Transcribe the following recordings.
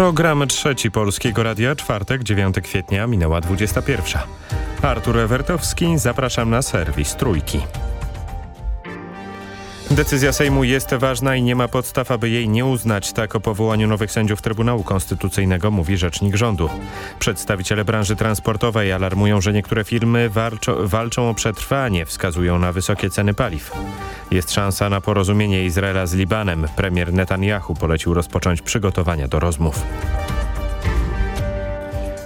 Program trzeci Polskiego Radia, czwartek, 9 kwietnia, minęła 21. Artur Ewertowski, zapraszam na serwis Trójki. Decyzja Sejmu jest ważna i nie ma podstaw, aby jej nie uznać. Tak o powołaniu nowych sędziów Trybunału Konstytucyjnego mówi rzecznik rządu. Przedstawiciele branży transportowej alarmują, że niektóre firmy walczą, walczą o przetrwanie, wskazują na wysokie ceny paliw. Jest szansa na porozumienie Izraela z Libanem. Premier Netanyahu polecił rozpocząć przygotowania do rozmów.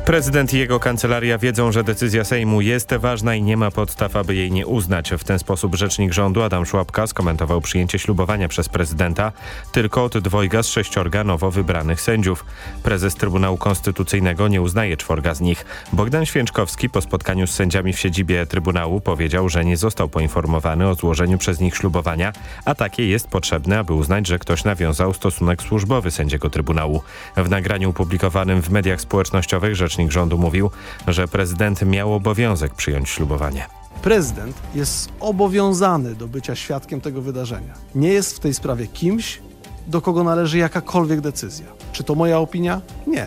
Prezydent i jego kancelaria wiedzą, że decyzja Sejmu jest ważna i nie ma podstaw, aby jej nie uznać. W ten sposób rzecznik rządu Adam Szłapka skomentował przyjęcie ślubowania przez prezydenta tylko od dwojga z sześciorga nowo wybranych sędziów. Prezes Trybunału Konstytucyjnego nie uznaje czworga z nich. Bogdan Święczkowski po spotkaniu z sędziami w siedzibie Trybunału powiedział, że nie został poinformowany o złożeniu przez nich ślubowania, a takie jest potrzebne, aby uznać, że ktoś nawiązał stosunek służbowy sędziego Trybunału. W nagraniu opublikowanym w mediach społecznościowych rzecznik rzecznik rządu mówił, że prezydent miał obowiązek przyjąć ślubowanie. Prezydent jest obowiązany do bycia świadkiem tego wydarzenia. Nie jest w tej sprawie kimś, do kogo należy jakakolwiek decyzja. Czy to moja opinia? Nie.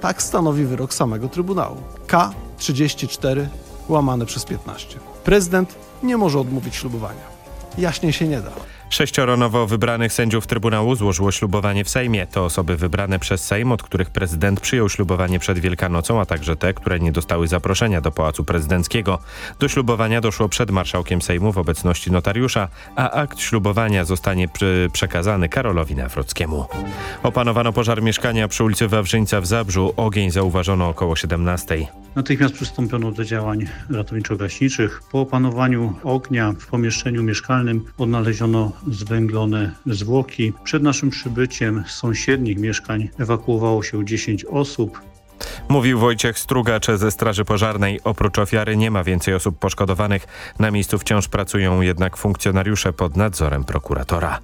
Tak stanowi wyrok samego Trybunału. K34 łamane przez 15. Prezydent nie może odmówić ślubowania. Jaśnie się nie da. Sześcioro nowo wybranych sędziów Trybunału złożyło ślubowanie w Sejmie. To osoby wybrane przez Sejm, od których prezydent przyjął ślubowanie przed Wielkanocą, a także te, które nie dostały zaproszenia do Pałacu Prezydenckiego. Do ślubowania doszło przed marszałkiem Sejmu w obecności notariusza, a akt ślubowania zostanie przekazany Karolowi Nawrockiemu. Opanowano pożar mieszkania przy ulicy Wawrzyńca w Zabrzu. Ogień zauważono około 17. Natychmiast przystąpiono do działań ratowniczo-gaśniczych. Po opanowaniu ognia w pomieszczeniu mieszkalnym odnaleziono zwęglone zwłoki. Przed naszym przybyciem z sąsiednich mieszkań ewakuowało się 10 osób. Mówił Wojciech Strugacz ze Straży Pożarnej. Oprócz ofiary nie ma więcej osób poszkodowanych. Na miejscu wciąż pracują jednak funkcjonariusze pod nadzorem prokuratora.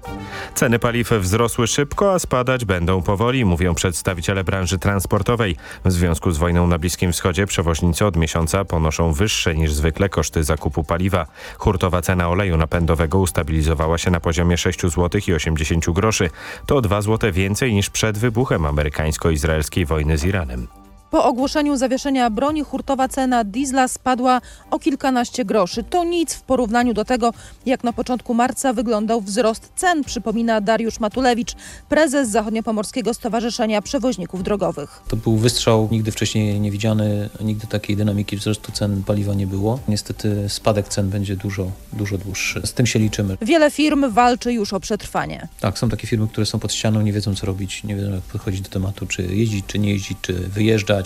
Ceny paliw wzrosły szybko, a spadać będą powoli, mówią przedstawiciele branży transportowej. W związku z wojną na Bliskim Wschodzie przewoźnicy od miesiąca ponoszą wyższe niż zwykle koszty zakupu paliwa. Hurtowa cena oleju napędowego ustabilizowała się na poziomie 6 zł i 80 groszy. To 2 zł więcej niż przed wybuchem amerykańsko-izraelskiej wojny z Iranem. Po ogłoszeniu zawieszenia broni hurtowa cena diesla spadła o kilkanaście groszy. To nic w porównaniu do tego, jak na początku marca wyglądał wzrost cen, przypomina Dariusz Matulewicz, prezes Zachodniopomorskiego Stowarzyszenia Przewoźników Drogowych. To był wystrzał nigdy wcześniej niewidziany, nigdy takiej dynamiki wzrostu cen paliwa nie było. Niestety spadek cen będzie dużo, dużo dłuższy. Z tym się liczymy. Wiele firm walczy już o przetrwanie. Tak, są takie firmy, które są pod ścianą, nie wiedzą co robić, nie wiedzą jak podchodzić do tematu, czy jeździć, czy nie jeździć, czy wyjeżdżać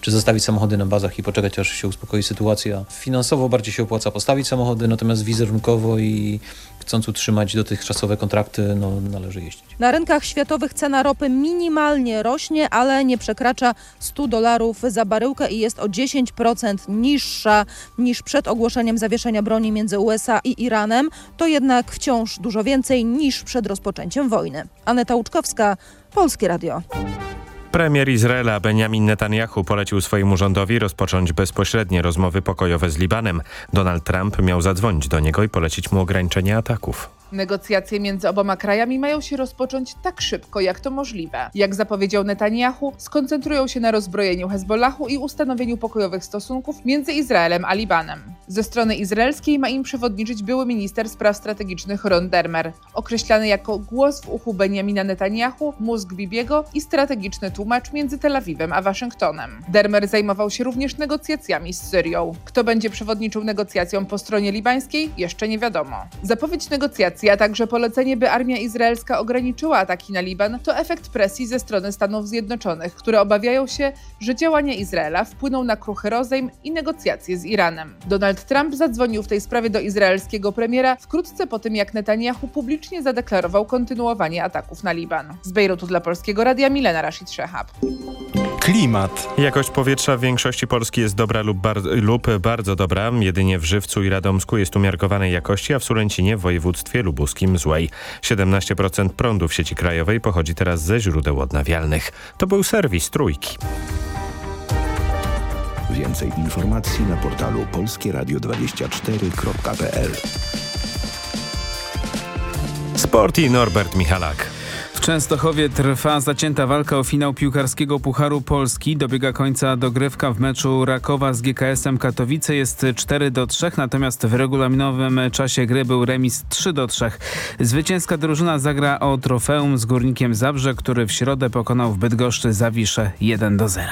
czy zostawić samochody na bazach i poczekać, aż się uspokoi sytuacja. Finansowo bardziej się opłaca postawić samochody, natomiast wizerunkowo i chcąc utrzymać dotychczasowe kontrakty, no, należy jeździć. Na rynkach światowych cena ropy minimalnie rośnie, ale nie przekracza 100 dolarów za baryłkę i jest o 10% niższa niż przed ogłoszeniem zawieszenia broni między USA i Iranem. To jednak wciąż dużo więcej niż przed rozpoczęciem wojny. Aneta Łuczkowska, Polskie Radio. Premier Izraela Benjamin Netanyahu polecił swojemu rządowi rozpocząć bezpośrednie rozmowy pokojowe z Libanem. Donald Trump miał zadzwonić do niego i polecić mu ograniczenie ataków. Negocjacje między oboma krajami mają się rozpocząć tak szybko, jak to możliwe. Jak zapowiedział Netanyahu, skoncentrują się na rozbrojeniu Hezbollahu i ustanowieniu pokojowych stosunków między Izraelem a Libanem. Ze strony izraelskiej ma im przewodniczyć były minister spraw strategicznych Ron Dermer, określany jako głos w uchu Benjamina Netanyahu, mózg Bibiego i strategiczny tłumacz między Tel Awiwem a Waszyngtonem. Dermer zajmował się również negocjacjami z Syrią. Kto będzie przewodniczył negocjacjom po stronie libańskiej, jeszcze nie wiadomo. Zapowiedź negocjacji a także polecenie, by armia izraelska ograniczyła ataki na Liban, to efekt presji ze strony Stanów Zjednoczonych, które obawiają się, że działania Izraela wpłyną na kruchy rozejm i negocjacje z Iranem. Donald Trump zadzwonił w tej sprawie do izraelskiego premiera wkrótce po tym, jak Netanyahu publicznie zadeklarował kontynuowanie ataków na Liban. Z Bejrutu dla Polskiego Radia Milena Rashid Shehab. Klimat. Jakość powietrza w większości Polski jest dobra lub, bar lub bardzo dobra. Jedynie w Żywcu i Radomsku jest umiarkowanej jakości, a w Sulęcinie w województwie lubuskim złej. 17% prądu w sieci krajowej pochodzi teraz ze źródeł odnawialnych. To był serwis Trójki. Więcej informacji na portalu polskieradio24.pl Sport i Norbert Michalak. Częstochowie trwa zacięta walka o finał piłkarskiego Pucharu Polski. Dobiega końca dogrywka w meczu Rakowa z GKS-em Katowice jest 4 do 3, natomiast w regulaminowym czasie gry był remis 3 do 3. Zwycięska drużyna zagra o trofeum z Górnikiem Zabrze, który w środę pokonał w Bydgoszczy Zawiszę 1 do 0.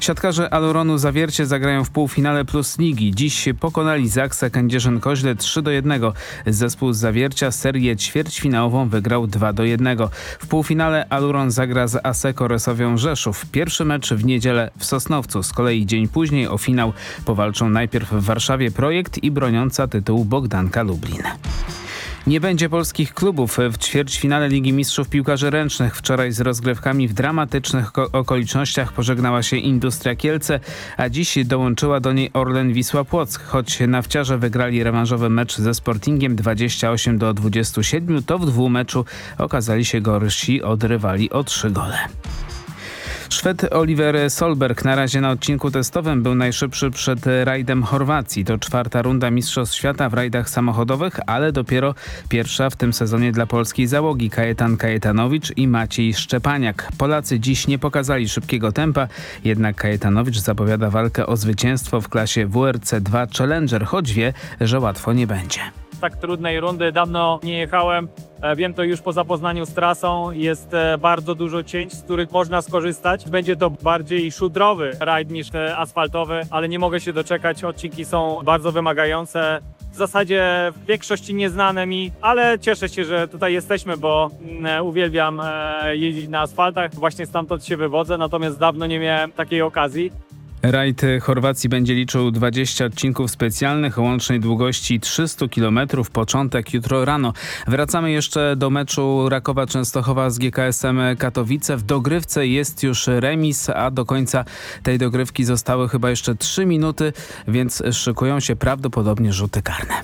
Siatkarze Aluronu Zawiercie zagrają w półfinale Plus Ligi. Dziś pokonali Zaksa Kędzierzyn-Koźle 3 do 1. Zespół z Zawiercia serię ćwierćfinałową wygrał 2 do 1. W półfinale Aluron zagra z Aseko Resowią Rzeszów. Pierwszy mecz w niedzielę w Sosnowcu. Z kolei dzień później o finał powalczą najpierw w Warszawie Projekt i broniąca tytułu Bogdanka Lublin. Nie będzie polskich klubów w ćwierćfinale Ligi Mistrzów Piłkarzy Ręcznych. Wczoraj z rozgrywkami w dramatycznych okolicznościach pożegnała się Industria Kielce, a dziś dołączyła do niej Orlen Wisła Płock. Choć nawciarze wygrali rewanżowy mecz ze Sportingiem 28 do 27, to w dwumeczu okazali się gorsi od rywali o trzy gole. Szwed Oliver Solberg na razie na odcinku testowym był najszybszy przed rajdem Chorwacji. To czwarta runda Mistrzostw Świata w rajdach samochodowych, ale dopiero pierwsza w tym sezonie dla polskiej załogi Kajetan Kajetanowicz i Maciej Szczepaniak. Polacy dziś nie pokazali szybkiego tempa, jednak Kajetanowicz zapowiada walkę o zwycięstwo w klasie WRC 2 Challenger, choć wie, że łatwo nie będzie tak trudnej rundy dawno nie jechałem. E, wiem to już po zapoznaniu z trasą. Jest e, bardzo dużo cięć, z których można skorzystać. Będzie to bardziej szudrowy rajd niż asfaltowy, ale nie mogę się doczekać. Odcinki są bardzo wymagające. W zasadzie w większości nieznane mi, ale cieszę się, że tutaj jesteśmy, bo mm, uwielbiam e, jeździć na asfaltach. Właśnie stamtąd się wywodzę, natomiast dawno nie miałem takiej okazji. Rajd Chorwacji będzie liczył 20 odcinków specjalnych o łącznej długości 300 km. Początek jutro rano. Wracamy jeszcze do meczu Rakowa Częstochowa z GKS-em Katowice. W dogrywce jest już remis, a do końca tej dogrywki zostały chyba jeszcze 3 minuty, więc szykują się prawdopodobnie rzuty karne.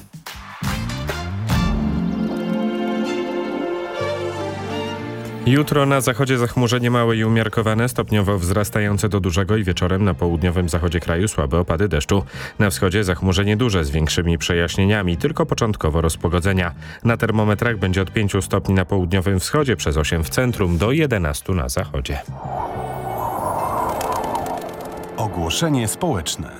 Jutro na zachodzie zachmurzenie małe i umiarkowane, stopniowo wzrastające do dużego i wieczorem na południowym zachodzie kraju słabe opady deszczu. Na wschodzie zachmurzenie duże z większymi przejaśnieniami, tylko początkowo rozpogodzenia. Na termometrach będzie od 5 stopni na południowym wschodzie, przez 8 w centrum do 11 na zachodzie. Ogłoszenie społeczne.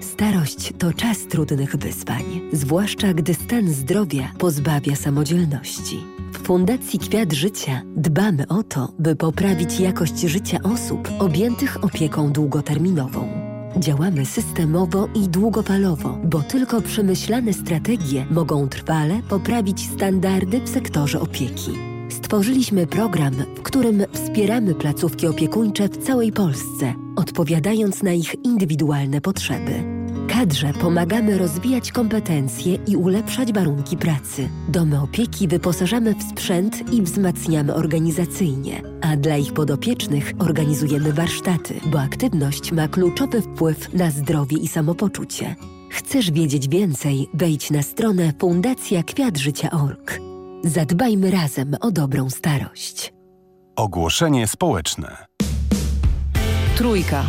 Starość to czas trudnych wyzwań, zwłaszcza gdy stan zdrowia pozbawia samodzielności. W Fundacji Kwiat Życia dbamy o to, by poprawić jakość życia osób objętych opieką długoterminową. Działamy systemowo i długofalowo, bo tylko przemyślane strategie mogą trwale poprawić standardy w sektorze opieki. Stworzyliśmy program, w którym wspieramy placówki opiekuńcze w całej Polsce, odpowiadając na ich indywidualne potrzeby kadrze pomagamy rozwijać kompetencje i ulepszać warunki pracy. Domy opieki wyposażamy w sprzęt i wzmacniamy organizacyjnie, a dla ich podopiecznych organizujemy warsztaty, bo aktywność ma kluczowy wpływ na zdrowie i samopoczucie. Chcesz wiedzieć więcej? Wejdź na stronę fundacjakwiatżycia.org. Zadbajmy razem o dobrą starość. Ogłoszenie społeczne. Trójka.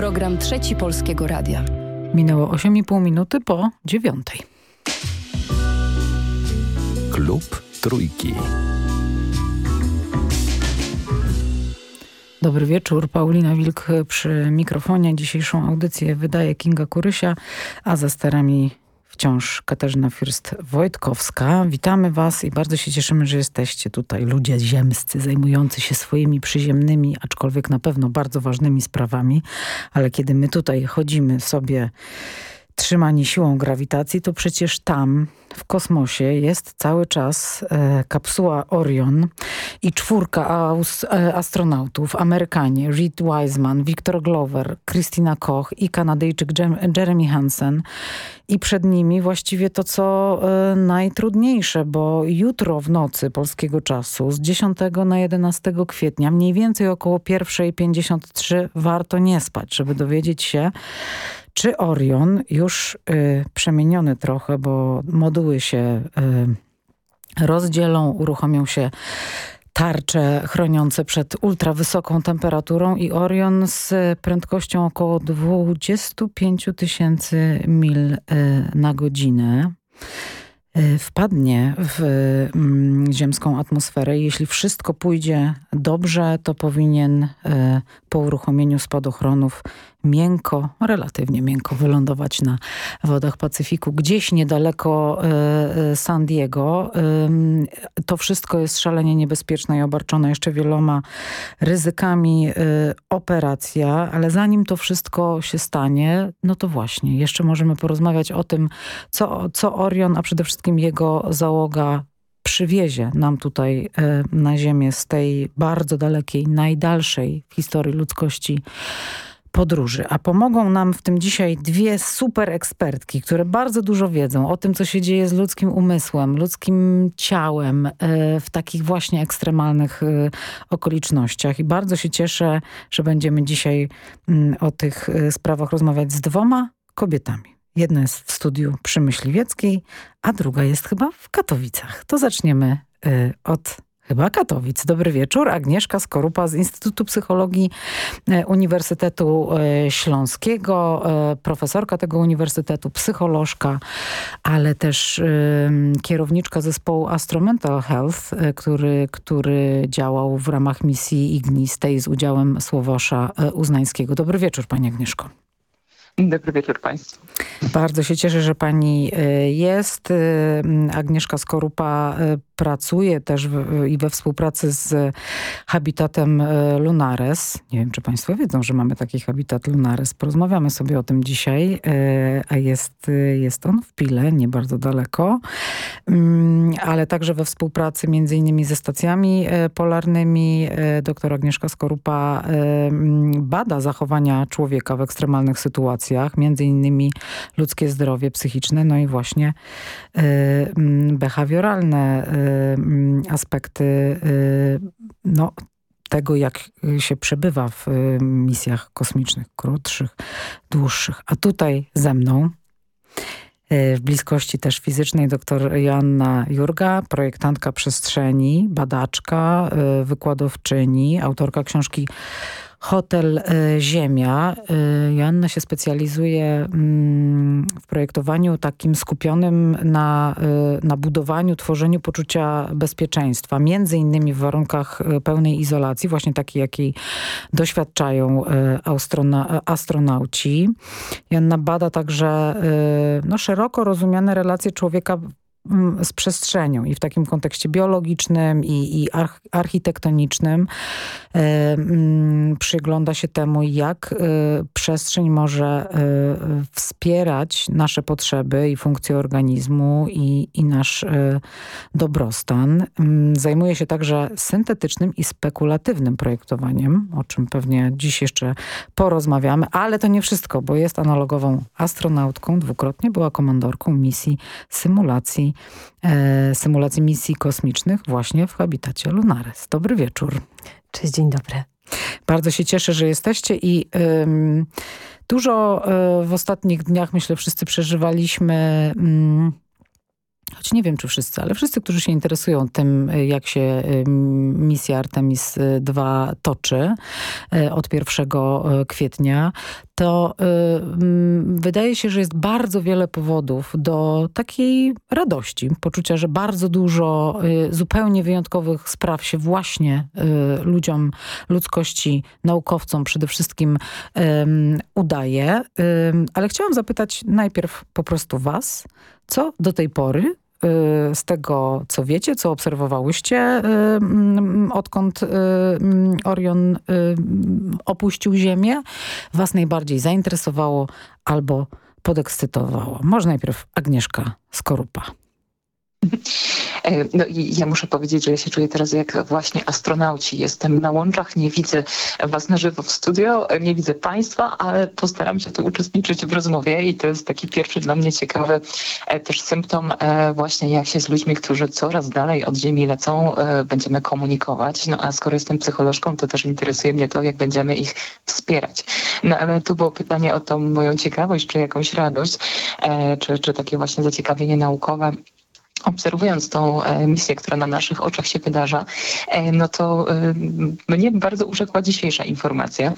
Program Trzeci Polskiego Radia. Minęło 8,5 minuty po dziewiątej. Klub Trójki. Dobry wieczór, Paulina Wilk przy mikrofonie. Dzisiejszą audycję wydaje Kinga Kurysia, a za sterami wciąż Katarzyna Fürst-Wojtkowska. Witamy Was i bardzo się cieszymy, że jesteście tutaj. Ludzie ziemscy, zajmujący się swoimi przyziemnymi, aczkolwiek na pewno bardzo ważnymi sprawami. Ale kiedy my tutaj chodzimy sobie trzymani siłą grawitacji, to przecież tam w kosmosie jest cały czas e, kapsuła Orion i czwórka aus, e, astronautów, Amerykanie, Reed Wiseman, Victor Glover, Christina Koch i Kanadyjczyk Jeremy Hansen. I przed nimi właściwie to, co e, najtrudniejsze, bo jutro w nocy polskiego czasu z 10 na 11 kwietnia, mniej więcej około 1.53 warto nie spać, żeby dowiedzieć się, czy Orion, już y, przemieniony trochę, bo moduły się y, rozdzielą, uruchomią się tarcze chroniące przed ultrawysoką temperaturą i Orion z prędkością około 25 tysięcy mil y, na godzinę e, wpadnie w mm, ziemską atmosferę. Jeśli wszystko pójdzie dobrze, to powinien e, po uruchomieniu spadochronów miękko, relatywnie miękko wylądować na wodach Pacyfiku, gdzieś niedaleko e, San Diego. To wszystko jest szalenie niebezpieczne i obarczone jeszcze wieloma ryzykami operacja, ale zanim to wszystko się stanie, no to właśnie, jeszcze możemy porozmawiać o tym, co, co Orion, a przede wszystkim jego załoga przywiezie nam tutaj e, na Ziemię z tej bardzo dalekiej, najdalszej w historii ludzkości podróży. A pomogą nam w tym dzisiaj dwie super ekspertki, które bardzo dużo wiedzą o tym, co się dzieje z ludzkim umysłem, ludzkim ciałem e, w takich właśnie ekstremalnych e, okolicznościach. I bardzo się cieszę, że będziemy dzisiaj mm, o tych sprawach rozmawiać z dwoma kobietami. Jedna jest w studiu przy Myśliwieckiej, a druga jest chyba w Katowicach. To zaczniemy od chyba Katowic. Dobry wieczór. Agnieszka Skorupa z Instytutu Psychologii y, Uniwersytetu y, Śląskiego, y, profesorka tego uniwersytetu, psycholożka, ale też kierowniczka zespołu Astromental Health, który, który działał w ramach misji Ignis, tej z udziałem Słowosza Uznańskiego. Dobry wieczór Pani Agnieszko. Dobry wieczór Państwu. Bardzo się cieszę, że Pani jest. Agnieszka Skorupa pracuje też w, i we współpracy z Habitatem Lunares. Nie wiem, czy Państwo wiedzą, że mamy taki Habitat Lunares. Porozmawiamy sobie o tym dzisiaj, a jest, jest on w Pile, nie bardzo daleko, mm, ale także we współpracy między innymi ze stacjami polarnymi. Doktor Agnieszka Skorupa bada zachowania człowieka w ekstremalnych sytuacjach między innymi ludzkie zdrowie psychiczne, no i właśnie mm, behawioralne mm, aspekty y, no, tego, jak się przebywa w misjach kosmicznych, krótszych, dłuższych. A tutaj ze mną w bliskości też fizycznej dr Joanna Jurga, projektantka przestrzeni, badaczka, wykładowczyni, autorka książki Hotel e, Ziemia. E, Joanna się specjalizuje mm, w projektowaniu takim skupionym na, e, na budowaniu, tworzeniu poczucia bezpieczeństwa. Między innymi w warunkach pełnej izolacji, właśnie takiej, jakiej doświadczają astronauci. Joanna bada także no, szeroko rozumiane relacje człowieka z przestrzenią i w takim kontekście biologicznym i, i architektonicznym e, przygląda się temu, jak e, przestrzeń może e, wspierać nasze potrzeby i funkcje organizmu i, i nasz dobrostan. Zajmuje się także syntetycznym i spekulatywnym projektowaniem, o czym pewnie dziś jeszcze porozmawiamy, ale to nie wszystko, bo jest analogową astronautką, dwukrotnie była komandorką misji symulacji e, symulacji misji kosmicznych właśnie w habitacie Lunares. Dobry wieczór. Cześć, dzień dobry. Bardzo się cieszę, że jesteście i dużo y, w ostatnich dniach, myślę, wszyscy przeżywaliśmy... Ym, choć nie wiem, czy wszyscy, ale wszyscy, którzy się interesują tym, jak się misja Artemis II toczy od 1 kwietnia, to wydaje się, że jest bardzo wiele powodów do takiej radości, poczucia, że bardzo dużo y, zupełnie wyjątkowych spraw się właśnie y, ludziom, ludzkości, naukowcom przede wszystkim udaje. Ale chciałam zapytać najpierw po prostu was, co do tej pory y, z tego, co wiecie, co obserwowałyście, mm, odkąd mm, Orion opuścił Ziemię, was najbardziej zainteresowało albo podekscytowało. Może najpierw Agnieszka Skorupa. E, no i ja muszę powiedzieć, że ja się czuję teraz jak właśnie astronauci. Jestem na łączach, nie widzę was na żywo w studio, nie widzę państwa, ale postaram się tu uczestniczyć w rozmowie i to jest taki pierwszy dla mnie ciekawy e, też symptom e, właśnie jak się z ludźmi, którzy coraz dalej od Ziemi lecą, będziemy komunikować. No a skoro jestem psycholożką, to też interesuje mnie to, jak będziemy ich wspierać. No ale tu było pytanie o tą moją ciekawość, czy jakąś radość, czy, czy takie właśnie zaciekawienie naukowe obserwując tą misję, która na naszych oczach się wydarza, no to mnie bardzo urzekła dzisiejsza informacja,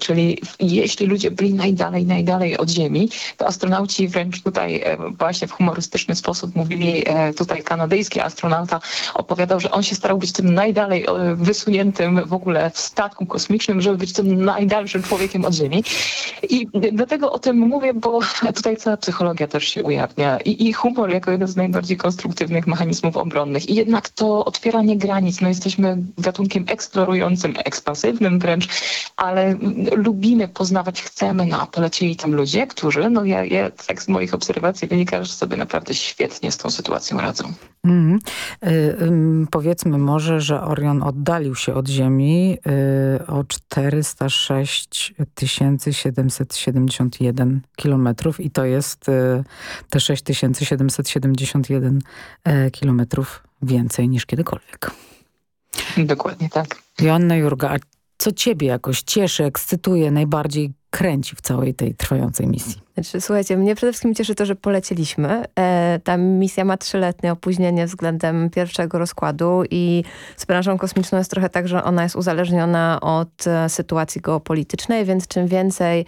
czyli jeśli ludzie byli najdalej, najdalej od Ziemi, to astronauci wręcz tutaj właśnie w humorystyczny sposób mówili, tutaj kanadyjski astronauta opowiadał, że on się starał być tym najdalej wysuniętym w ogóle w statku kosmicznym, żeby być tym najdalszym człowiekiem od Ziemi. I dlatego o tym mówię, bo tutaj cała psychologia też się ujawnia i, i humor jako jeden z najbardziej konstruktywnych mechanizmów obronnych. I jednak to otwieranie granic, no jesteśmy gatunkiem eksplorującym, ekspansywnym wręcz, ale lubimy poznawać, chcemy, no a polecieli tam ludzie, którzy, no ja, ja tak z moich obserwacji wynika, że sobie naprawdę świetnie z tą sytuacją radzą. Mm. Y, y, powiedzmy może, że Orion oddalił się od Ziemi y, o 406 771 kilometrów i to jest y, te 6771 y, kilometrów więcej niż kiedykolwiek. Dokładnie tak. Joanna Jurga, a co ciebie jakoś cieszy, ekscytuje, najbardziej kręci w całej tej trwającej misji? Znaczy, słuchajcie, mnie przede wszystkim cieszy to, że polecieliśmy. E, ta misja ma trzyletnie opóźnienie względem pierwszego rozkładu i z branżą kosmiczną jest trochę tak, że ona jest uzależniona od e, sytuacji geopolitycznej, więc czym więcej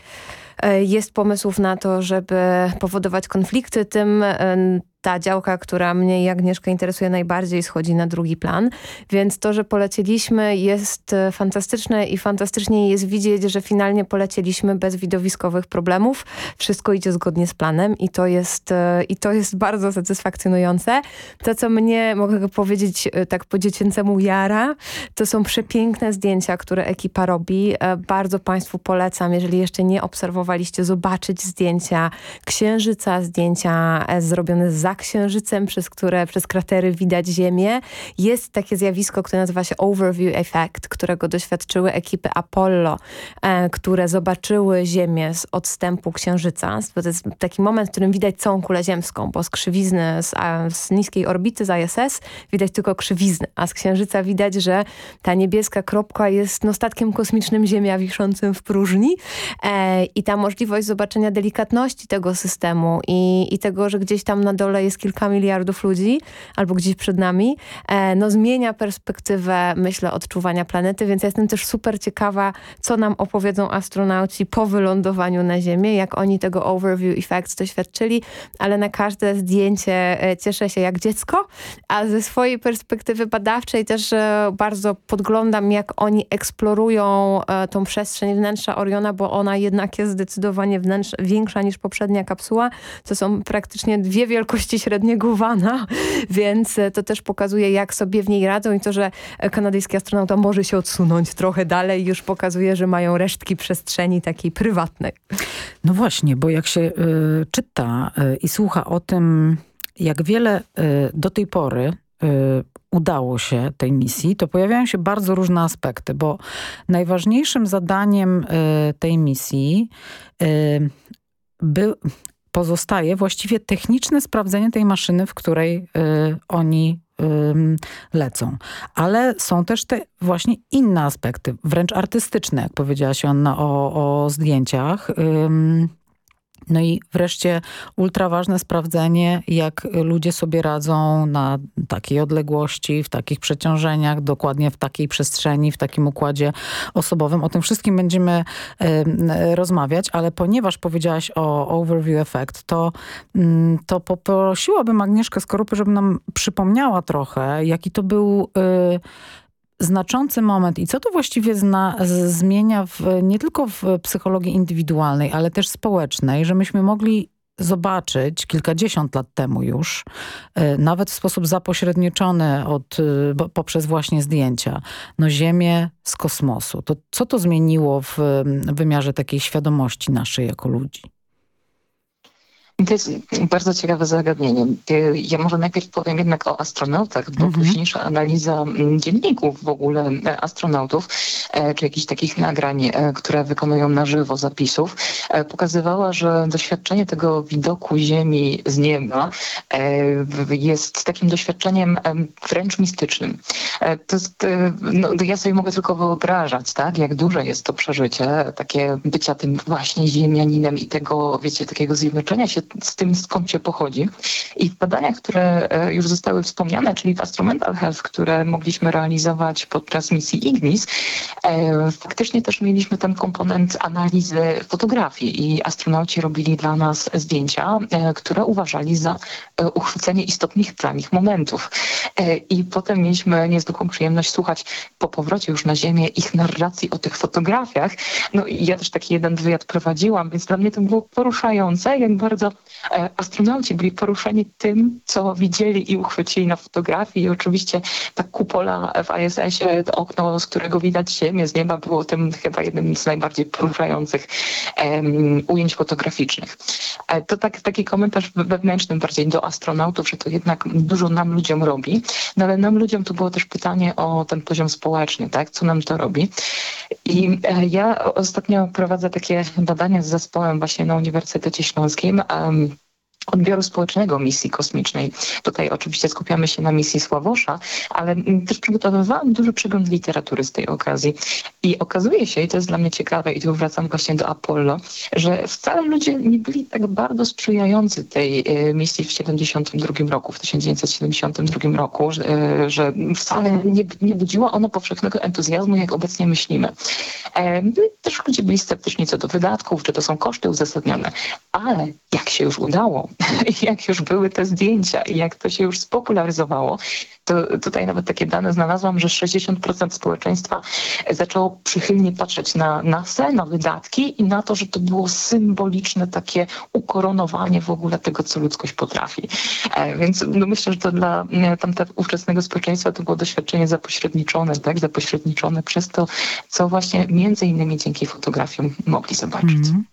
e, jest pomysłów na to, żeby powodować konflikty, tym e, ta działka, która mnie i Agnieszkę interesuje najbardziej, schodzi na drugi plan. Więc to, że polecieliśmy jest e, fantastyczne i fantastycznie jest widzieć, że finalnie polecieliśmy bez widowiskowych problemów. Wszystko idzie zgodnie z planem i to jest, e, i to jest bardzo satysfakcjonujące. To, co mnie, mogę powiedzieć e, tak po dziecięcemu jara, to są przepiękne zdjęcia, które ekipa robi. Bardzo Państwu polecam, jeżeli jeszcze nie obserwowaliście, zobaczyć zdjęcia Księżyca, zdjęcia zrobione z za księżycem, przez które, przez kratery widać Ziemię. Jest takie zjawisko, które nazywa się Overview Effect, którego doświadczyły ekipy Apollo, e, które zobaczyły Ziemię z odstępu księżyca. To jest taki moment, w którym widać całą kulę ziemską, bo z krzywizny, z, z niskiej orbity, z ISS widać tylko krzywiznę, a z księżyca widać, że ta niebieska kropka jest no, statkiem kosmicznym Ziemia wiszącym w próżni e, i ta możliwość zobaczenia delikatności tego systemu i, i tego, że gdzieś tam na dole jest kilka miliardów ludzi, albo gdzieś przed nami, e, no zmienia perspektywę, myślę, odczuwania planety, więc ja jestem też super ciekawa, co nam opowiedzą astronauci po wylądowaniu na Ziemię, jak oni tego overview effects doświadczyli, ale na każde zdjęcie e, cieszę się jak dziecko, a ze swojej perspektywy badawczej też e, bardzo podglądam, jak oni eksplorują tą przestrzeń wnętrza Oriona, bo ona jednak jest zdecydowanie większa niż poprzednia kapsuła. To są praktycznie dwie wielkości wielkości średniego wana, więc e, to też pokazuje, jak sobie w niej radzą i to, że kanadyjski astronauta może się odsunąć trochę dalej, już pokazuje, że mają resztki przestrzeni takiej prywatnej. No właśnie, bo jak się y, czyta y, i słucha o tym, jak wiele y, do tej pory udało się tej misji, to pojawiają się bardzo różne aspekty, bo najważniejszym zadaniem tej misji był, pozostaje właściwie techniczne sprawdzenie tej maszyny, w której y, oni lecą. Ale są też te właśnie inne aspekty, wręcz artystyczne, jak powiedziałaś Anna o, o zdjęciach. No i wreszcie ultra ważne sprawdzenie, jak ludzie sobie radzą na takiej odległości, w takich przeciążeniach, dokładnie w takiej przestrzeni, w takim układzie osobowym. O tym wszystkim będziemy y, rozmawiać, ale ponieważ powiedziałaś o overview effect, to, y, to poprosiłabym Agnieszkę Skorupy, żeby nam przypomniała trochę, jaki to był y, znaczący moment i co to właściwie zna, zmienia w, nie tylko w psychologii indywidualnej, ale też społecznej, że myśmy mogli zobaczyć kilkadziesiąt lat temu już, e, nawet w sposób zapośredniczony od, e, poprzez właśnie zdjęcia, no Ziemię z kosmosu. To co to zmieniło w wymiarze takiej świadomości naszej jako ludzi? To jest bardzo ciekawe zagadnienie. Ja może najpierw powiem jednak o astronautach, bo mhm. późniejsza analiza mm, dzienników w ogóle e, astronautów, e, czy jakichś takich nagrań, e, które wykonują na żywo zapisów, pokazywała, że doświadczenie tego widoku Ziemi z nieba jest takim doświadczeniem wręcz mistycznym. To jest, no, ja sobie mogę tylko wyobrażać, tak, jak duże jest to przeżycie, takie bycia tym właśnie ziemianinem i tego, wiecie, takiego zjednoczenia się z tym, skąd się pochodzi. I w badaniach, które już zostały wspomniane, czyli w Astromental Health, które mogliśmy realizować podczas misji Ignis, faktycznie też mieliśmy ten komponent analizy fotografii i astronauci robili dla nas zdjęcia, które uważali za uchwycenie istotnych dla nich momentów. I potem mieliśmy niezwykłą przyjemność słuchać po powrocie już na Ziemię ich narracji o tych fotografiach. No i ja też taki jeden wywiad prowadziłam, więc dla mnie to było poruszające, jak bardzo e, astronauci byli poruszeni tym, co widzieli i uchwycili na fotografii. I oczywiście ta kupola w ISS-ie, to okno, z którego widać Ziemię z nieba, było tym chyba jednym z najbardziej poruszających um, ujęć fotograficznych. E, to tak, taki komentarz wewnętrzny bardziej do astronautów, że to jednak dużo nam ludziom robi. No ale nam ludziom to było też pytanie o ten poziom społeczny, tak? Co nam to robi? I e, ja ostatnio prowadzę takie badania z zespołem właśnie na Uniwersytecie Śląskim. Um, odbioru społecznego misji kosmicznej. Tutaj oczywiście skupiamy się na misji Sławosza, ale też przygotowywałam duży przegląd literatury z tej okazji. I okazuje się, i to jest dla mnie ciekawe, i tu wracam właśnie do Apollo, że wcale ludzie nie byli tak bardzo sprzyjający tej e, misji w 72 roku, w 1972 roku, że, e, że wcale nie, nie budziło ono powszechnego entuzjazmu, jak obecnie myślimy. E, też ludzie byli sceptyczni co do wydatków, czy to są koszty uzasadnione. Ale jak się już udało, jak już były te zdjęcia i jak to się już spopularyzowało, to tutaj nawet takie dane znalazłam, że 60% społeczeństwa zaczęło przychylnie patrzeć na NASA, na wydatki i na to, że to było symboliczne takie ukoronowanie w ogóle tego, co ludzkość potrafi. E, więc no myślę, że to dla e, tamtego ówczesnego społeczeństwa to było doświadczenie zapośredniczone, tak? Zapośredniczone przez to, co właśnie między innymi dzięki fotografiom mogli zobaczyć. Mm.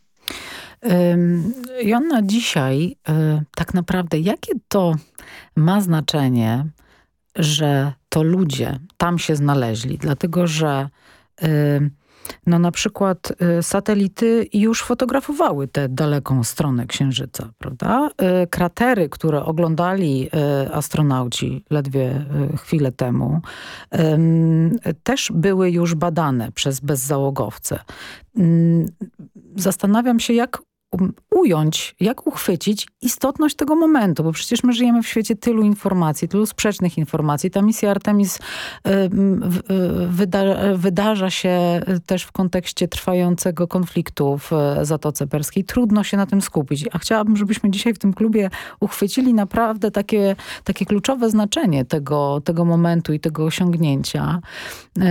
Joanna, dzisiaj y, tak naprawdę jakie to ma znaczenie, że to ludzie tam się znaleźli? Dlatego, że y, no na przykład y, satelity już fotografowały tę daleką stronę Księżyca, prawda? Kratery, które oglądali astronauci ledwie chwilę temu, też były już badane przez bezzałogowce. Zastanawiam się, jak ująć, jak uchwycić istotność tego momentu, bo przecież my żyjemy w świecie tylu informacji, tylu sprzecznych informacji. Ta misja Artemis y, y, wyda wydarza się też w kontekście trwającego konfliktu w Zatoce Perskiej. Trudno się na tym skupić, a chciałabym, żebyśmy dzisiaj w tym klubie uchwycili naprawdę takie, takie kluczowe znaczenie tego, tego momentu i tego osiągnięcia. Y,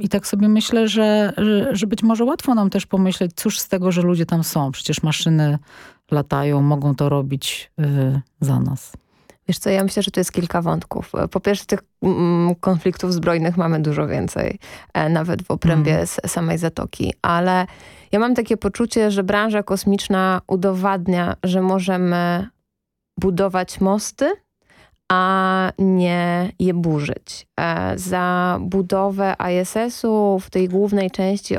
I tak sobie myślę, że, że być może łatwo nam też pomyśleć, cóż z tego, że ludzie tam są. Przecież maszyny latają, mogą to robić y, za nas. Wiesz co, ja myślę, że tu jest kilka wątków. Po pierwsze, tych mm, konfliktów zbrojnych mamy dużo więcej, e, nawet w obrębie mm. samej Zatoki, ale ja mam takie poczucie, że branża kosmiczna udowadnia, że możemy budować mosty, a nie je burzyć. E, za budowę ISS-u w tej głównej części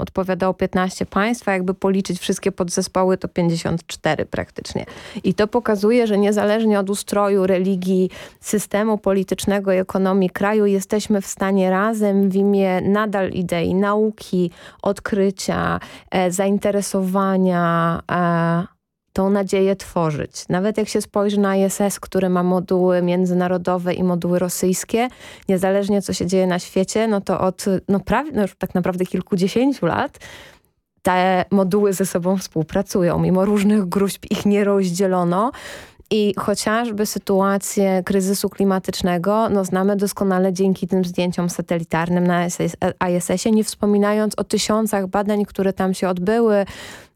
odpowiadało 15 państw, a jakby policzyć wszystkie podzespoły to 54 praktycznie. I to pokazuje, że niezależnie od ustroju, religii, systemu politycznego i ekonomii kraju jesteśmy w stanie razem w imię nadal idei nauki, odkrycia, e, zainteresowania, e, tą nadzieję tworzyć. Nawet jak się spojrzy na ISS, który ma moduły międzynarodowe i moduły rosyjskie, niezależnie co się dzieje na świecie, no to od no prawie, no tak naprawdę kilkudziesięciu lat te moduły ze sobą współpracują. Mimo różnych gruźb ich nie rozdzielono. I chociażby sytuację kryzysu klimatycznego no, znamy doskonale dzięki tym zdjęciom satelitarnym na ISS-ie, nie wspominając o tysiącach badań, które tam się odbyły,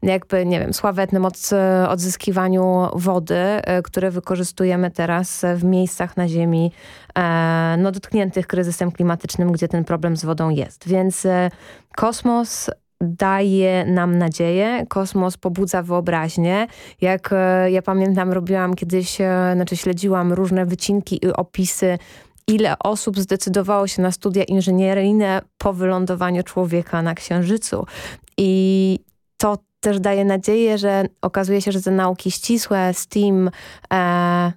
jakby, nie wiem, sławetnym od, odzyskiwaniu wody, e, które wykorzystujemy teraz w miejscach na Ziemi e, no, dotkniętych kryzysem klimatycznym, gdzie ten problem z wodą jest. Więc e, kosmos daje nam nadzieję, kosmos pobudza wyobraźnię. Jak e, ja pamiętam, robiłam kiedyś, e, znaczy śledziłam różne wycinki i opisy ile osób zdecydowało się na studia inżynieryjne po wylądowaniu człowieka na Księżycu. I to też daje nadzieję, że okazuje się, że te nauki ścisłe, STEAM, e,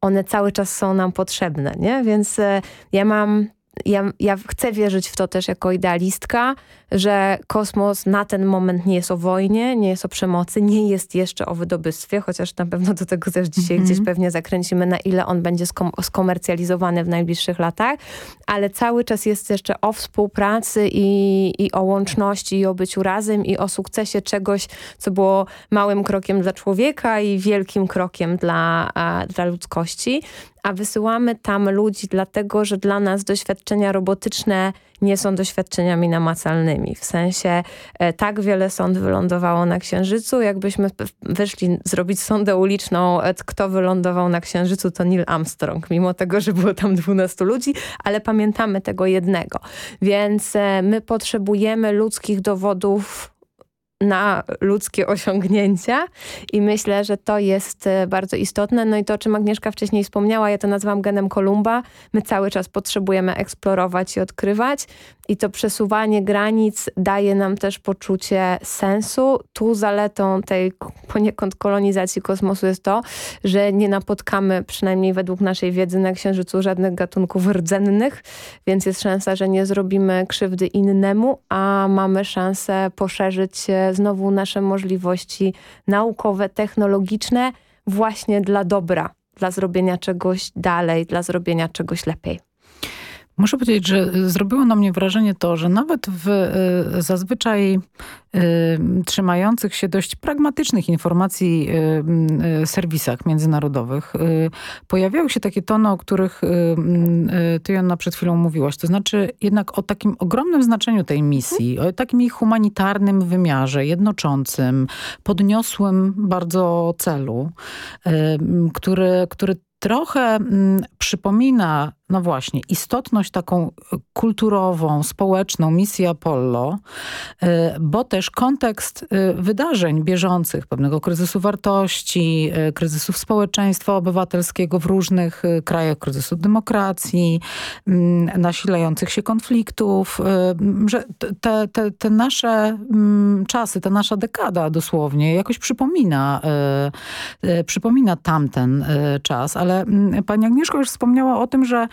one cały czas są nam potrzebne, nie? Więc e, ja mam ja, ja chcę wierzyć w to też jako idealistka, że kosmos na ten moment nie jest o wojnie, nie jest o przemocy, nie jest jeszcze o wydobywstwie, chociaż na pewno do tego też dzisiaj mm -hmm. gdzieś pewnie zakręcimy, na ile on będzie skom skomercjalizowany w najbliższych latach, ale cały czas jest jeszcze o współpracy i, i o łączności i o byciu razem i o sukcesie czegoś, co było małym krokiem dla człowieka i wielkim krokiem dla, a, dla ludzkości a wysyłamy tam ludzi dlatego, że dla nas doświadczenia robotyczne nie są doświadczeniami namacalnymi. W sensie e, tak wiele sąd wylądowało na Księżycu, jakbyśmy wyszli zrobić sondę uliczną, e, kto wylądował na Księżycu, to Neil Armstrong, mimo tego, że było tam 12 ludzi, ale pamiętamy tego jednego. Więc e, my potrzebujemy ludzkich dowodów na ludzkie osiągnięcia i myślę, że to jest e, bardzo istotne. No i to, o czym Agnieszka wcześniej wspomniała, ja to nazywam genem Kolumba. My cały czas potrzebujemy eksplorować i odkrywać i to przesuwanie granic daje nam też poczucie sensu. Tu zaletą tej poniekąd kolonizacji kosmosu jest to, że nie napotkamy, przynajmniej według naszej wiedzy na Księżycu, żadnych gatunków rdzennych, więc jest szansa, że nie zrobimy krzywdy innemu, a mamy szansę poszerzyć znowu nasze możliwości naukowe, technologiczne właśnie dla dobra, dla zrobienia czegoś dalej, dla zrobienia czegoś lepiej. Muszę powiedzieć, że zrobiło na mnie wrażenie to, że nawet w y, zazwyczaj y, trzymających się dość pragmatycznych informacji y, serwisach międzynarodowych pojawiały się takie tony, o których ty, Jonna, przed chwilą mówiłaś. To znaczy jednak o takim ogromnym znaczeniu tej misji, o takim jej humanitarnym wymiarze, jednoczącym, podniosłym bardzo celu, który, który trochę przypomina no właśnie, istotność taką kulturową, społeczną misji Apollo, y, bo też kontekst y, wydarzeń bieżących, pewnego kryzysu wartości, kryzysów społeczeństwa obywatelskiego w różnych krajach, kryzysu demokracji, mm, nasilających się konfliktów, że te, te, te nasze mm, czasy, ta nasza dekada dosłownie jakoś przypomina, przypomina tamten czas, ale mm, pani Agnieszko już wspomniała o tym, że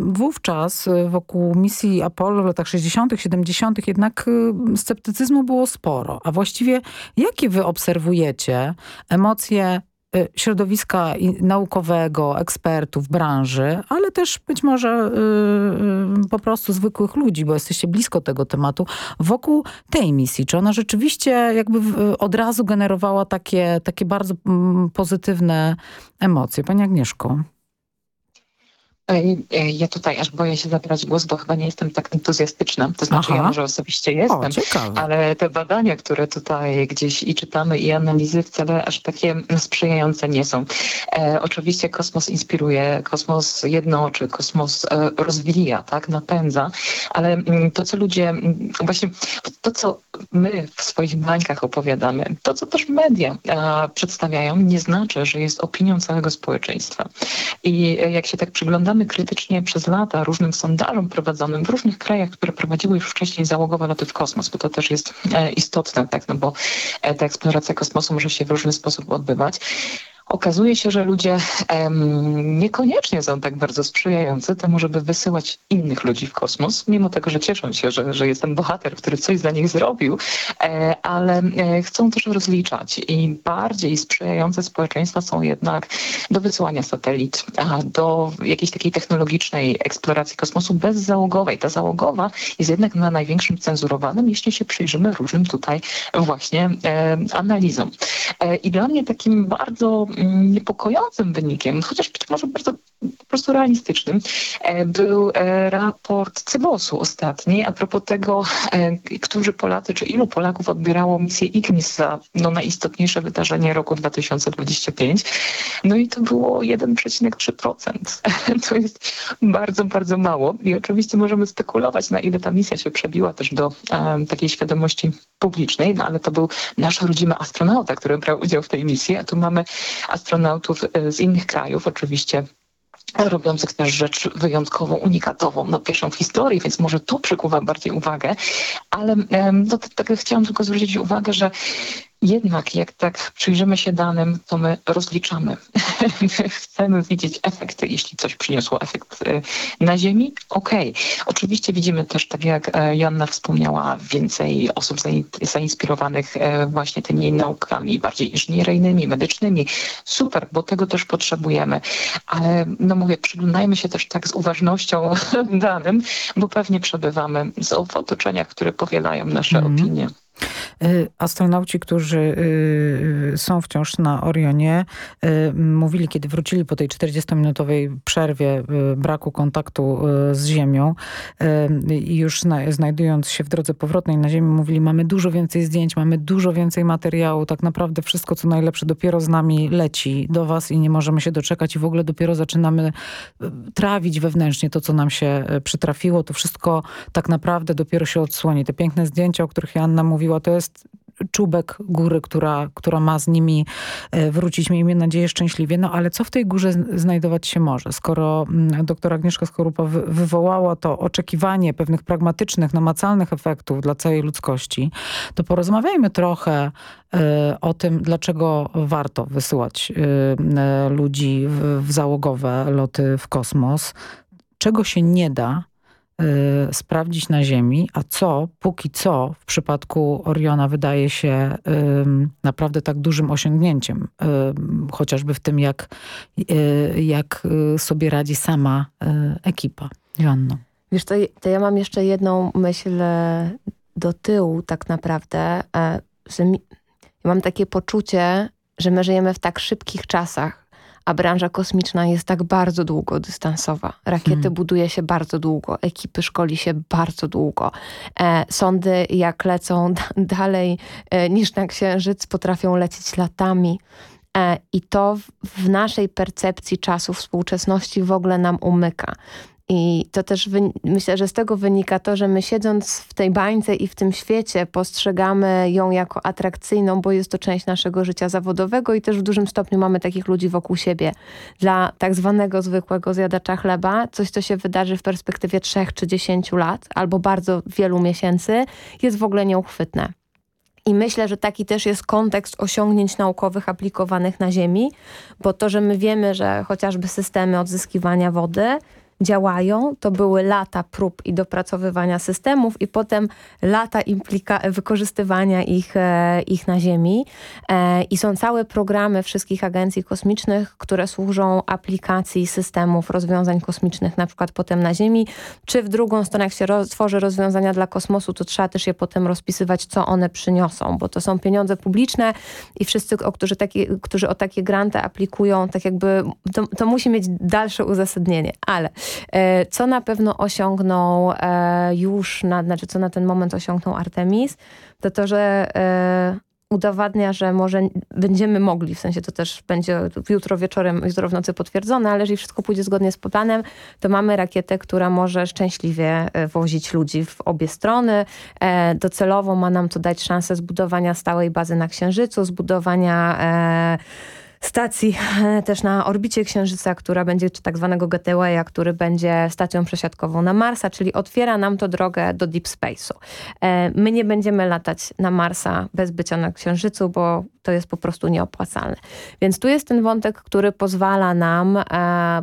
wówczas wokół misji Apollo w latach 60., 70. jednak y, sceptycyzmu było sporo. A właściwie jakie wy obserwujecie emocje y, środowiska naukowego, ekspertów, branży, ale też być może po prostu zwykłych ludzi, bo jesteście blisko tego tematu, wokół tej misji. Czy ona rzeczywiście jakby od razu generowała takie, takie bardzo mm, pozytywne emocje? Pani Agnieszko. Ja tutaj aż boję się zabrać głos, bo chyba nie jestem tak entuzjastyczna. To znaczy Aha. ja może osobiście jestem, o, ale te badania, które tutaj gdzieś i czytamy i analizy wcale aż takie sprzyjające nie są. E, oczywiście kosmos inspiruje, kosmos jednoczy, kosmos e, rozwija, tak, napędza, ale m, mm, to, co ludzie, mm, właśnie to, co my w swoich bańkach opowiadamy, to, co też media a, przedstawiają, nie znaczy, że jest opinią całego społeczeństwa. I e, jak się tak przyglądamy krytycznie przez lata różnym sondażom prowadzonym w różnych krajach, które prowadziły już wcześniej załogowe loty w kosmos, bo to też jest e, istotne, tak, no bo e, ta eksploracja kosmosu może się w różny sposób odbywać okazuje się, że ludzie em, niekoniecznie są tak bardzo sprzyjający temu, żeby wysyłać innych ludzi w kosmos, mimo tego, że cieszą się, że, że jestem bohater, który coś dla nich zrobił, e, ale e, chcą też rozliczać i bardziej sprzyjające społeczeństwa są jednak do wysyłania satelit, a do jakiejś takiej technologicznej eksploracji kosmosu bezzałogowej. Ta załogowa jest jednak na największym cenzurowanym, jeśli się przyjrzymy różnym tutaj właśnie e, analizom. E, I dla mnie takim bardzo niepokojącym wynikiem, chociaż być może bardzo po prostu realistycznym, e, był e, raport Cybosu ostatni a propos tego, e, którzy Polacy, czy ilu Polaków odbierało misję Ignis za no, najistotniejsze wydarzenie roku 2025. No i to było 1,3%. To jest bardzo, bardzo mało i oczywiście możemy spekulować, na ile ta misja się przebiła też do um, takiej świadomości publicznej, no ale to był nasz rodzimy astronauta, który brał udział w tej misji, a tu mamy astronautów z innych krajów, oczywiście robiących też rzecz wyjątkową, unikatową, no pierwszą w historii, więc może to przykuwa bardziej uwagę, ale no, tak chciałam tylko zwrócić uwagę, że Jednak jak tak przyjrzymy się danym, to my rozliczamy. Chcemy widzieć efekty, jeśli coś przyniosło efekt e, na Ziemi. Okej. Okay. Oczywiście widzimy też, tak jak e, Joanna wspomniała, więcej osób zainspirowanych e, właśnie tymi naukami bardziej inżynieryjnymi, medycznymi. Super, bo tego też potrzebujemy. Ale no mówię, przyglądajmy się też tak z uważnością danym, bo pewnie przebywamy w otoczeniach, które powielają nasze mm. opinie. Y, astronauci, którzy y, y, są wciąż na Orionie, mówili, kiedy wrócili po tej 40-minutowej przerwie braku kontaktu z Ziemią i już znajdując się w drodze powrotnej na Ziemi, mówili, mamy dużo więcej zdjęć, mamy dużo więcej materiału, tak naprawdę wszystko, co najlepsze dopiero z nami leci do was i nie możemy się doczekać i w ogóle dopiero zaczynamy trawić wewnętrznie to, co nam się przytrafiło. To wszystko tak naprawdę dopiero się odsłoni. Te piękne zdjęcia, o których Janna mówiła, to jest czubek góry, która, która ma z nimi e, wrócić, miejmy nadzieję, szczęśliwie. No ale co w tej górze znajdować się może? Skoro mm, doktor Agnieszka Skorupa wywołała to oczekiwanie pewnych pragmatycznych, namacalnych efektów dla całej ludzkości, to porozmawiajmy trochę e, o tym, dlaczego warto wysyłać e, ludzi w załogowe loty w kosmos, czego się nie da sprawdzić na Ziemi, a co póki co w przypadku Oriona wydaje się naprawdę tak dużym osiągnięciem, chociażby w tym jak, y, jak y, sobie radzi sama ekipa. Joanno. Wiesz, to, to ja mam jeszcze jedną myśl e, do tyłu tak naprawdę, e, że mi, ja mam takie poczucie, że my żyjemy w tak szybkich czasach, a branża kosmiczna jest tak bardzo długodystansowa. Rakiety hmm. buduje się bardzo długo, ekipy szkoli się bardzo długo. E, sądy jak lecą dalej e, niż na Księżyc potrafią lecieć latami. E, I to w, w naszej percepcji czasu współczesności w ogóle nam umyka. I to też myślę, że z tego wynika to, że my siedząc w tej bańce i w tym świecie postrzegamy ją jako atrakcyjną, bo jest to część naszego życia zawodowego i też w dużym stopniu mamy takich ludzi wokół siebie. Dla tak zwanego zwykłego zjadacza chleba, coś co się wydarzy w perspektywie 3 czy 10 lat albo bardzo wielu miesięcy jest w ogóle nieuchwytne. I myślę, że taki też jest kontekst osiągnięć naukowych aplikowanych na Ziemi, bo to, że my wiemy, że chociażby systemy odzyskiwania wody działają. To były lata prób i dopracowywania systemów i potem lata wykorzystywania ich, e, ich na Ziemi. E, I są całe programy wszystkich agencji kosmicznych, które służą aplikacji systemów rozwiązań kosmicznych, na przykład potem na Ziemi, czy w drugą stronę, jak się tworzy rozwiązania dla kosmosu, to trzeba też je potem rozpisywać, co one przyniosą, bo to są pieniądze publiczne i wszyscy, o, którzy, taki, którzy o takie granty aplikują, tak jakby to, to musi mieć dalsze uzasadnienie, ale co na pewno osiągnął e, już, na, znaczy co na ten moment osiągnął Artemis, to to, że e, udowadnia, że może będziemy mogli, w sensie to też będzie jutro wieczorem, jutro w nocy potwierdzone, ale jeżeli wszystko pójdzie zgodnie z planem, to mamy rakietę, która może szczęśliwie wozić ludzi w obie strony. Docelowo ma nam to dać szansę zbudowania stałej bazy na Księżycu, zbudowania stacji e, też na orbicie Księżyca, która będzie, czy tak zwanego Gatewaya, który będzie stacją przesiadkową na Marsa, czyli otwiera nam to drogę do Deep Space'u. E, my nie będziemy latać na Marsa bez bycia na Księżycu, bo to jest po prostu nieopłacalne. Więc tu jest ten wątek, który pozwala nam e,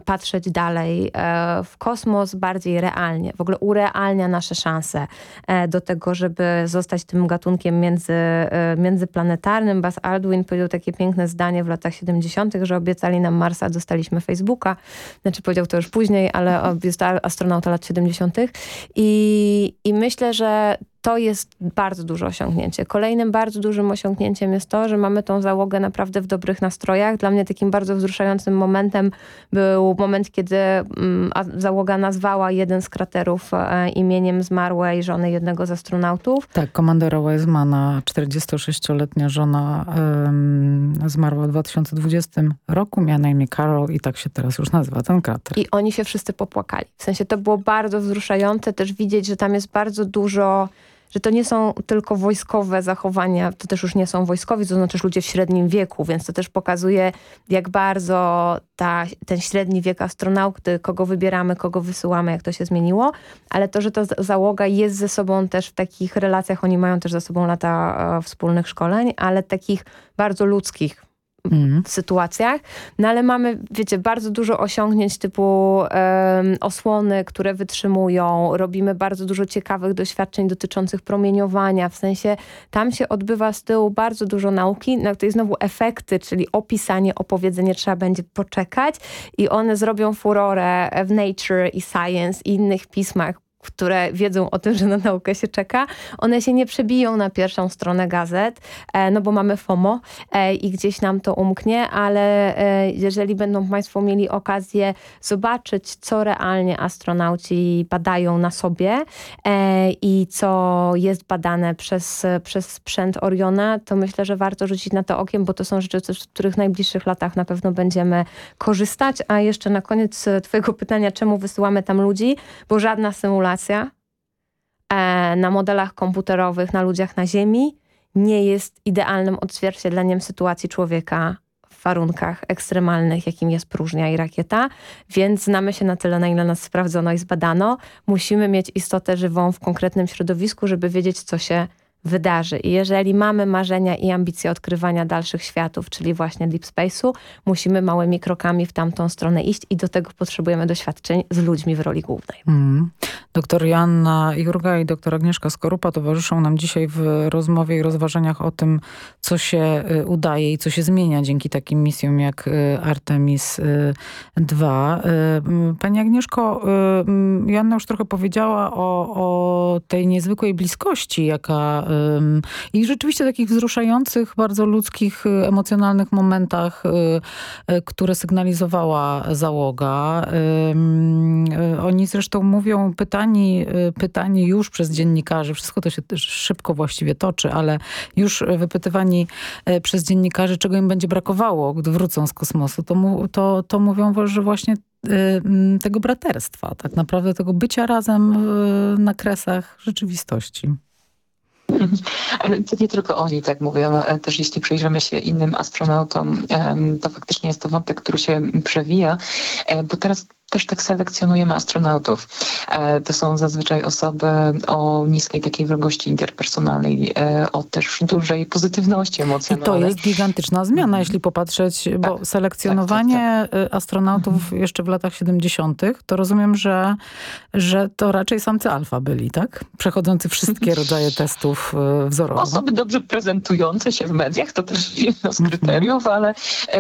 patrzeć dalej e, w kosmos bardziej realnie. W ogóle urealnia nasze szanse e, do tego, żeby zostać tym gatunkiem między, e, międzyplanetarnym. Buzz Aldrin powiedział takie piękne zdanie w latach 70., że obiecali nam Marsa, dostaliśmy Facebooka. Znaczy powiedział to już później, ale jest astronauta lat 70. I, i myślę, że to jest bardzo duże osiągnięcie. Kolejnym bardzo dużym osiągnięciem jest to, że mamy tą załogę naprawdę w dobrych nastrojach. Dla mnie takim bardzo wzruszającym momentem był moment, kiedy mm, załoga nazwała jeden z kraterów e, imieniem zmarłej żony jednego z astronautów. Tak, komandora Weizmana, 46-letnia żona zmarła w 2020 roku, miała na imię Carol i tak się teraz już nazywa ten krater. I oni się wszyscy popłakali. W sensie to było bardzo wzruszające też widzieć, że tam jest bardzo dużo że to nie są tylko wojskowe zachowania, to też już nie są wojskowi, to znaczy ludzie w średnim wieku, więc to też pokazuje, jak bardzo ta, ten średni wiek astronauty, kogo wybieramy, kogo wysyłamy, jak to się zmieniło, ale to, że ta załoga jest ze sobą też w takich relacjach, oni mają też ze sobą lata e, wspólnych szkoleń, ale takich bardzo ludzkich, mm. sytuacjach. No ale mamy, wiecie, bardzo dużo osiągnięć typu um, osłony, które wytrzymują. Robimy bardzo dużo ciekawych doświadczeń dotyczących promieniowania. W sensie tam się odbywa z tyłu bardzo dużo nauki. No to jest znowu efekty, czyli opisanie, opowiedzenie trzeba będzie poczekać i one zrobią furorę w Nature i Science i innych pismach które wiedzą o tym, że na naukę się czeka, one się nie przebiją na pierwszą stronę gazet, e, no bo mamy FOMO e, i gdzieś nam to umknie, ale e, jeżeli będą Państwo mieli okazję zobaczyć, co realnie astronauci badają na sobie i co jest badane przez, przez sprzęt Oriona, to myślę, że warto rzucić na to okiem, bo to są rzeczy, z których w najbliższych latach na pewno będziemy korzystać. A jeszcze na koniec Twojego pytania, czemu wysyłamy tam ludzi, bo żadna symulacja symulacja e, na modelach komputerowych, na ludziach na Ziemi nie jest idealnym odzwierciedleniem sytuacji człowieka w warunkach ekstremalnych, jakim jest próżnia i rakieta, więc znamy się na tyle, na ile nas sprawdzono i zbadano. Musimy mieć istotę żywą w konkretnym środowisku, żeby wiedzieć, co się wydarzy. I jeżeli mamy marzenia i ambicje odkrywania dalszych światów, czyli właśnie deep space'u, musimy małymi krokami w tamtą stronę iść i do tego potrzebujemy doświadczeń z ludźmi w roli głównej. Mm. Doktor Joanna Jurga i doktor Agnieszka Skorupa towarzyszą nam dzisiaj w rozmowie i rozważaniach o tym, co się y, udaje i co się zmienia dzięki takim misjom jak y, Artemis II. Y, pani Agnieszko, Joanna już trochę powiedziała o, o tej niezwykłej bliskości, jaka i rzeczywiście takich wzruszających, bardzo ludzkich, y, emocjonalnych momentach, y, y, które sygnalizowała załoga. Oni zresztą mówią, pytani, pytani już przez dziennikarzy, wszystko to się szybko właściwie toczy, ale już wypytywani przez dziennikarzy, czego im będzie brakowało, gdy wrócą z kosmosu, to, to, to mówią, że właśnie tego braterstwa, tak naprawdę tego bycia razem na kresach rzeczywistości. Ale to nie tylko oni tak mówią, e, też jeśli przyjrzymy się innym astronautom, to faktycznie jest to wątek, który się przewija, e, bo teraz też tak selekcjonujemy astronautów. E, to są zazwyczaj osoby o niskiej takiej wrogości interpersonalnej, e, o też dużej pozytywności emocjonalnej. I to jest gigantyczna zmiana, mhm. jeśli popatrzeć, bo tak, selekcjonowanie tak, tak, tak. astronautów mhm. jeszcze w latach 70. to rozumiem, że, że to raczej samcy alfa byli, tak? Przechodzący wszystkie rodzaje testów wzorowych. Osoby dobrze prezentujące się w mediach, to też jedno z mhm. kryteriów, ale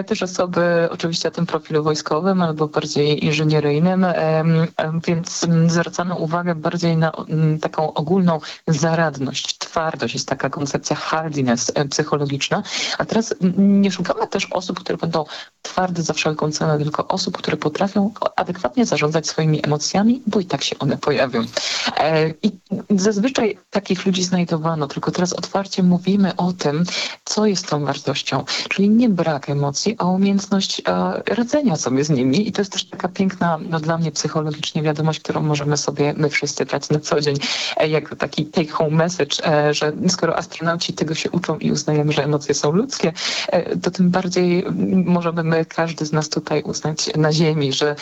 też osoby oczywiście o tym profilu wojskowym albo bardziej inżynieryjnym inżynieryjnym, więc zwracamy uwagę bardziej na taką ogólną zaradność, twardość. Jest taka koncepcja hardiness psychologiczna. A teraz nie szukamy też osób, które będą twarde za wszelką cenę, tylko osób, które potrafią adekwatnie zarządzać swoimi emocjami, bo i tak się one pojawią. E, I zazwyczaj takich ludzi znajdowano, tylko teraz otwarcie mówimy o tym, co jest tą wartością. Czyli nie brak emocji, a umiejętność e, radzenia sobie z nimi. I to jest też taka piękna no, dla mnie psychologicznie wiadomość, którą możemy sobie my wszyscy brać na co dzień, e, jako taki take home message, e, że skoro astronauci tego się uczą i uznajemy, że emocje są ludzkie, e, to tym bardziej możemy my, każdy z nas tutaj uznać na ziemi, że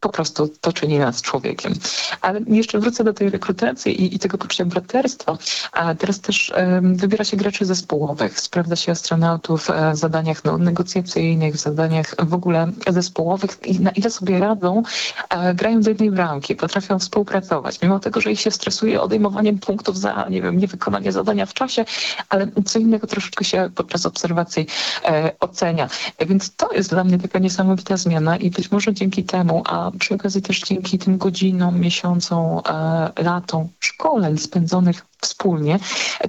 po prostu to czyni nas człowiekiem. Ale jeszcze wrócę do tej rekrutacji i, i tego poczucia braterstwa. A teraz też um, wybiera się graczy zespołowych. Sprawdza się astronautów e, w zadaniach no, negocjacyjnych, w zadaniach w ogóle zespołowych i na ile sobie radzą, e, grają do jednej bramki, potrafią współpracować. Mimo tego, że ich się stresuje odejmowaniem punktów za, nie wiem, niewykonanie zadania w czasie, ale co innego troszeczkę się podczas obserwacji e, ocenia. Więc to jest dla mnie taka niesamowita zmiana i być może dzięki temu, a przy okazji też dzięki tym godzinom, miesiącom, e, latom szkoleń spędzonych wspólnie,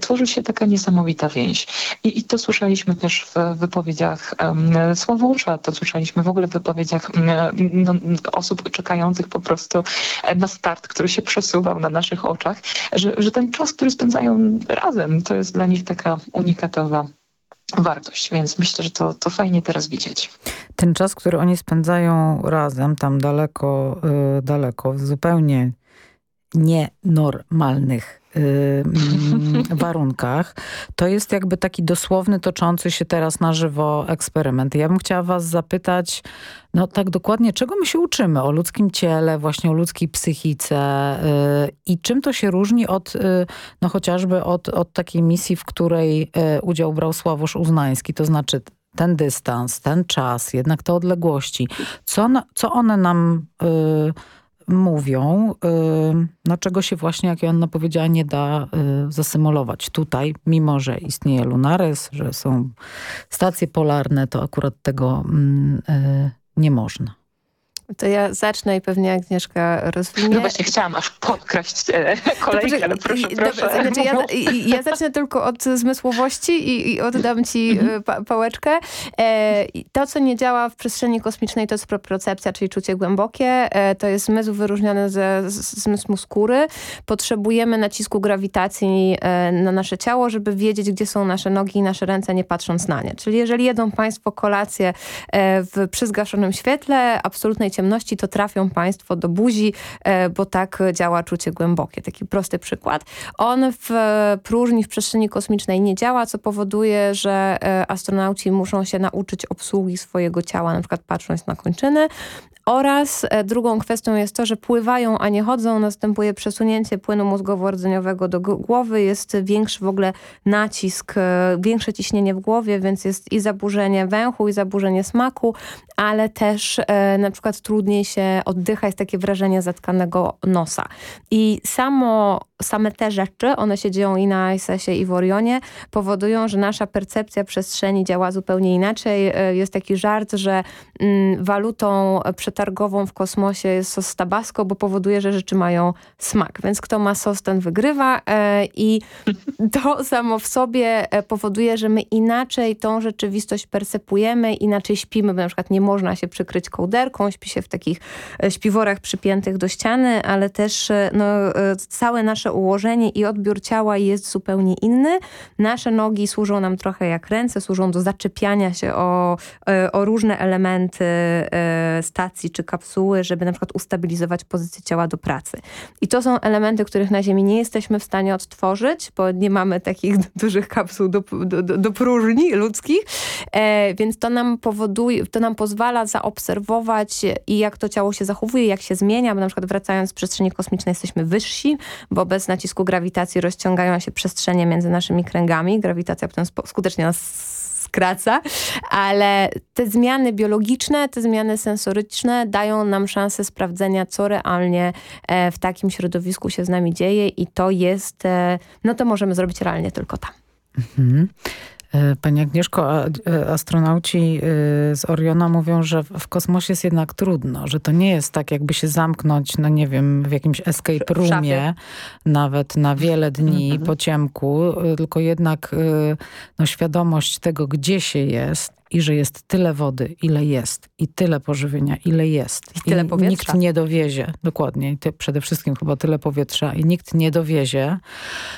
tworzy się taka niesamowita więź. I, i to słyszeliśmy też w wypowiedziach um, Sławusza, to słyszeliśmy w ogóle w wypowiedziach no, osób czekających po prostu na start, który się przesuwał na naszych oczach, że, że ten czas, który spędzają razem, to jest dla nich taka unikatowa wartość, więc myślę, że to, to fajnie teraz widzieć. Ten czas, który oni spędzają razem, tam daleko, yy, daleko, w zupełnie nienormalnych y, warunkach. To jest jakby taki dosłowny, toczący się teraz na żywo eksperyment. Ja bym chciała was zapytać, no tak dokładnie, czego my się uczymy o ludzkim ciele, właśnie o ludzkiej psychice y, i czym to się różni od, y, no chociażby od, od takiej misji, w której udział brał Sławosz Uznański, to znaczy ten dystans, ten czas, jednak te odległości. Co, co one nam mówią, no czego się właśnie, jak Joanna powiedziała, nie da y, zasymulować. Tutaj, mimo że istnieje Lunares, że są stacje polarne, to akurat tego mm, y, nie można. To ja zacznę i pewnie Agnieszka rozwinie. No właśnie chciałam aż podkraść e, kolejkę, ale proszę, proszę. Dobra, znaczy ja, ja, zacznę tylko od zmysłowości i, i oddam ci e, mhm. pa, pałeczkę. E, to, co nie działa w przestrzeni kosmicznej, to jest propriocepcja, czyli czucie głębokie. E, to jest zmysł wyróżniony ze zmysłu skóry. Potrzebujemy nacisku grawitacji e, na nasze ciało, żeby wiedzieć, gdzie są nasze nogi i nasze ręce, nie patrząc na nie. Czyli jeżeli jedzą Państwo kolację e, w przyzgaszonym świetle, absolutnej ciemności, to trafią Państwo do buzi, e, bo tak działa czucie głębokie. Taki prosty przykład. On w próżni, w przestrzeni kosmicznej nie działa, co powoduje, że e, astronauci muszą się nauczyć obsługi swojego ciała, na przykład patrząc na kończyny, oraz e, drugą kwestią jest to, że pływają, a nie chodzą. Następuje przesunięcie płynu mózgowo-rdzeniowego do głowy. Jest większy w ogóle nacisk, e, większe ciśnienie w głowie, więc jest i zaburzenie węchu, i zaburzenie smaku, ale też e, na przykład trudniej się oddycha. Jest takie wrażenie zatkanego nosa. I samo, same te rzeczy, one się dzieją i na ISS-ie, i w Orionie, powodują, że nasza percepcja przestrzeni działa zupełnie inaczej. Jest taki żart, że mm, walutą przetargową targową w kosmosie jest sos tabasco, bo powoduje, że rzeczy mają smak. Więc kto ma sos, ten wygrywa e, i to samo w sobie e, powoduje, że my inaczej tą rzeczywistość percepujemy, inaczej śpimy, bo na przykład nie można się przykryć kołderką, śpi się w takich e, śpiworach przypiętych do ściany, ale też no, całe nasze ułożenie i odbiór ciała jest zupełnie inny. Nasze nogi służą nam trochę jak ręce, służą do zaczepiania się o, o różne elementy stacji czy kapsuły, żeby na przykład ustabilizować pozycję ciała do pracy. I to są elementy, których na Ziemi nie jesteśmy w stanie odtworzyć, bo nie mamy takich dużych kapsuł do, do, do próżni ludzkich, e, więc to nam powoduje, to nam pozwala zaobserwować i jak to ciało się zachowuje, jak się zmienia, bo na przykład wracając z przestrzeni kosmicznej jesteśmy wyżsi, bo bez nacisku grawitacji rozciągają się przestrzenie między naszymi kręgami. Grawitacja potem skutecznie nas skraca, ale te zmiany biologiczne, te zmiany sensoryczne dają nam szansę sprawdzenia, co realnie e, w takim środowisku się z nami dzieje i to jest, e, no to możemy zrobić realnie tylko tam. Mhm. E, pani Agnieszko, e, astronauci e, z Oriona mówią, że w kosmosie jest jednak trudno, że to nie jest tak jakby się zamknąć, no nie wiem, w jakimś escape roomie, nawet na wiele dni mhm. po ciemku, tylko jednak no, świadomość tego, gdzie się jest, i że jest tyle wody, ile jest i tyle pożywienia, ile jest. I tyle powietrza. Nikt nie dowiezie, dokładnie, ty, przede wszystkim chyba tyle powietrza i nikt nie dowiezie,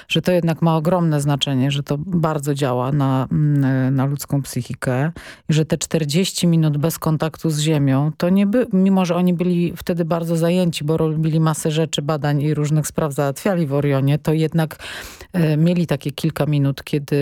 że to jednak ma ogromne znaczenie, że to bardzo działa na, mm, na ludzką psychikę i że te 40 minut bez kontaktu z ziemią, to nie by, mimo że oni byli wtedy bardzo zajęci, bo robili masę rzeczy, badań i różnych spraw załatwiali w Orionie, to jednak e, mieli takie kilka minut, kiedy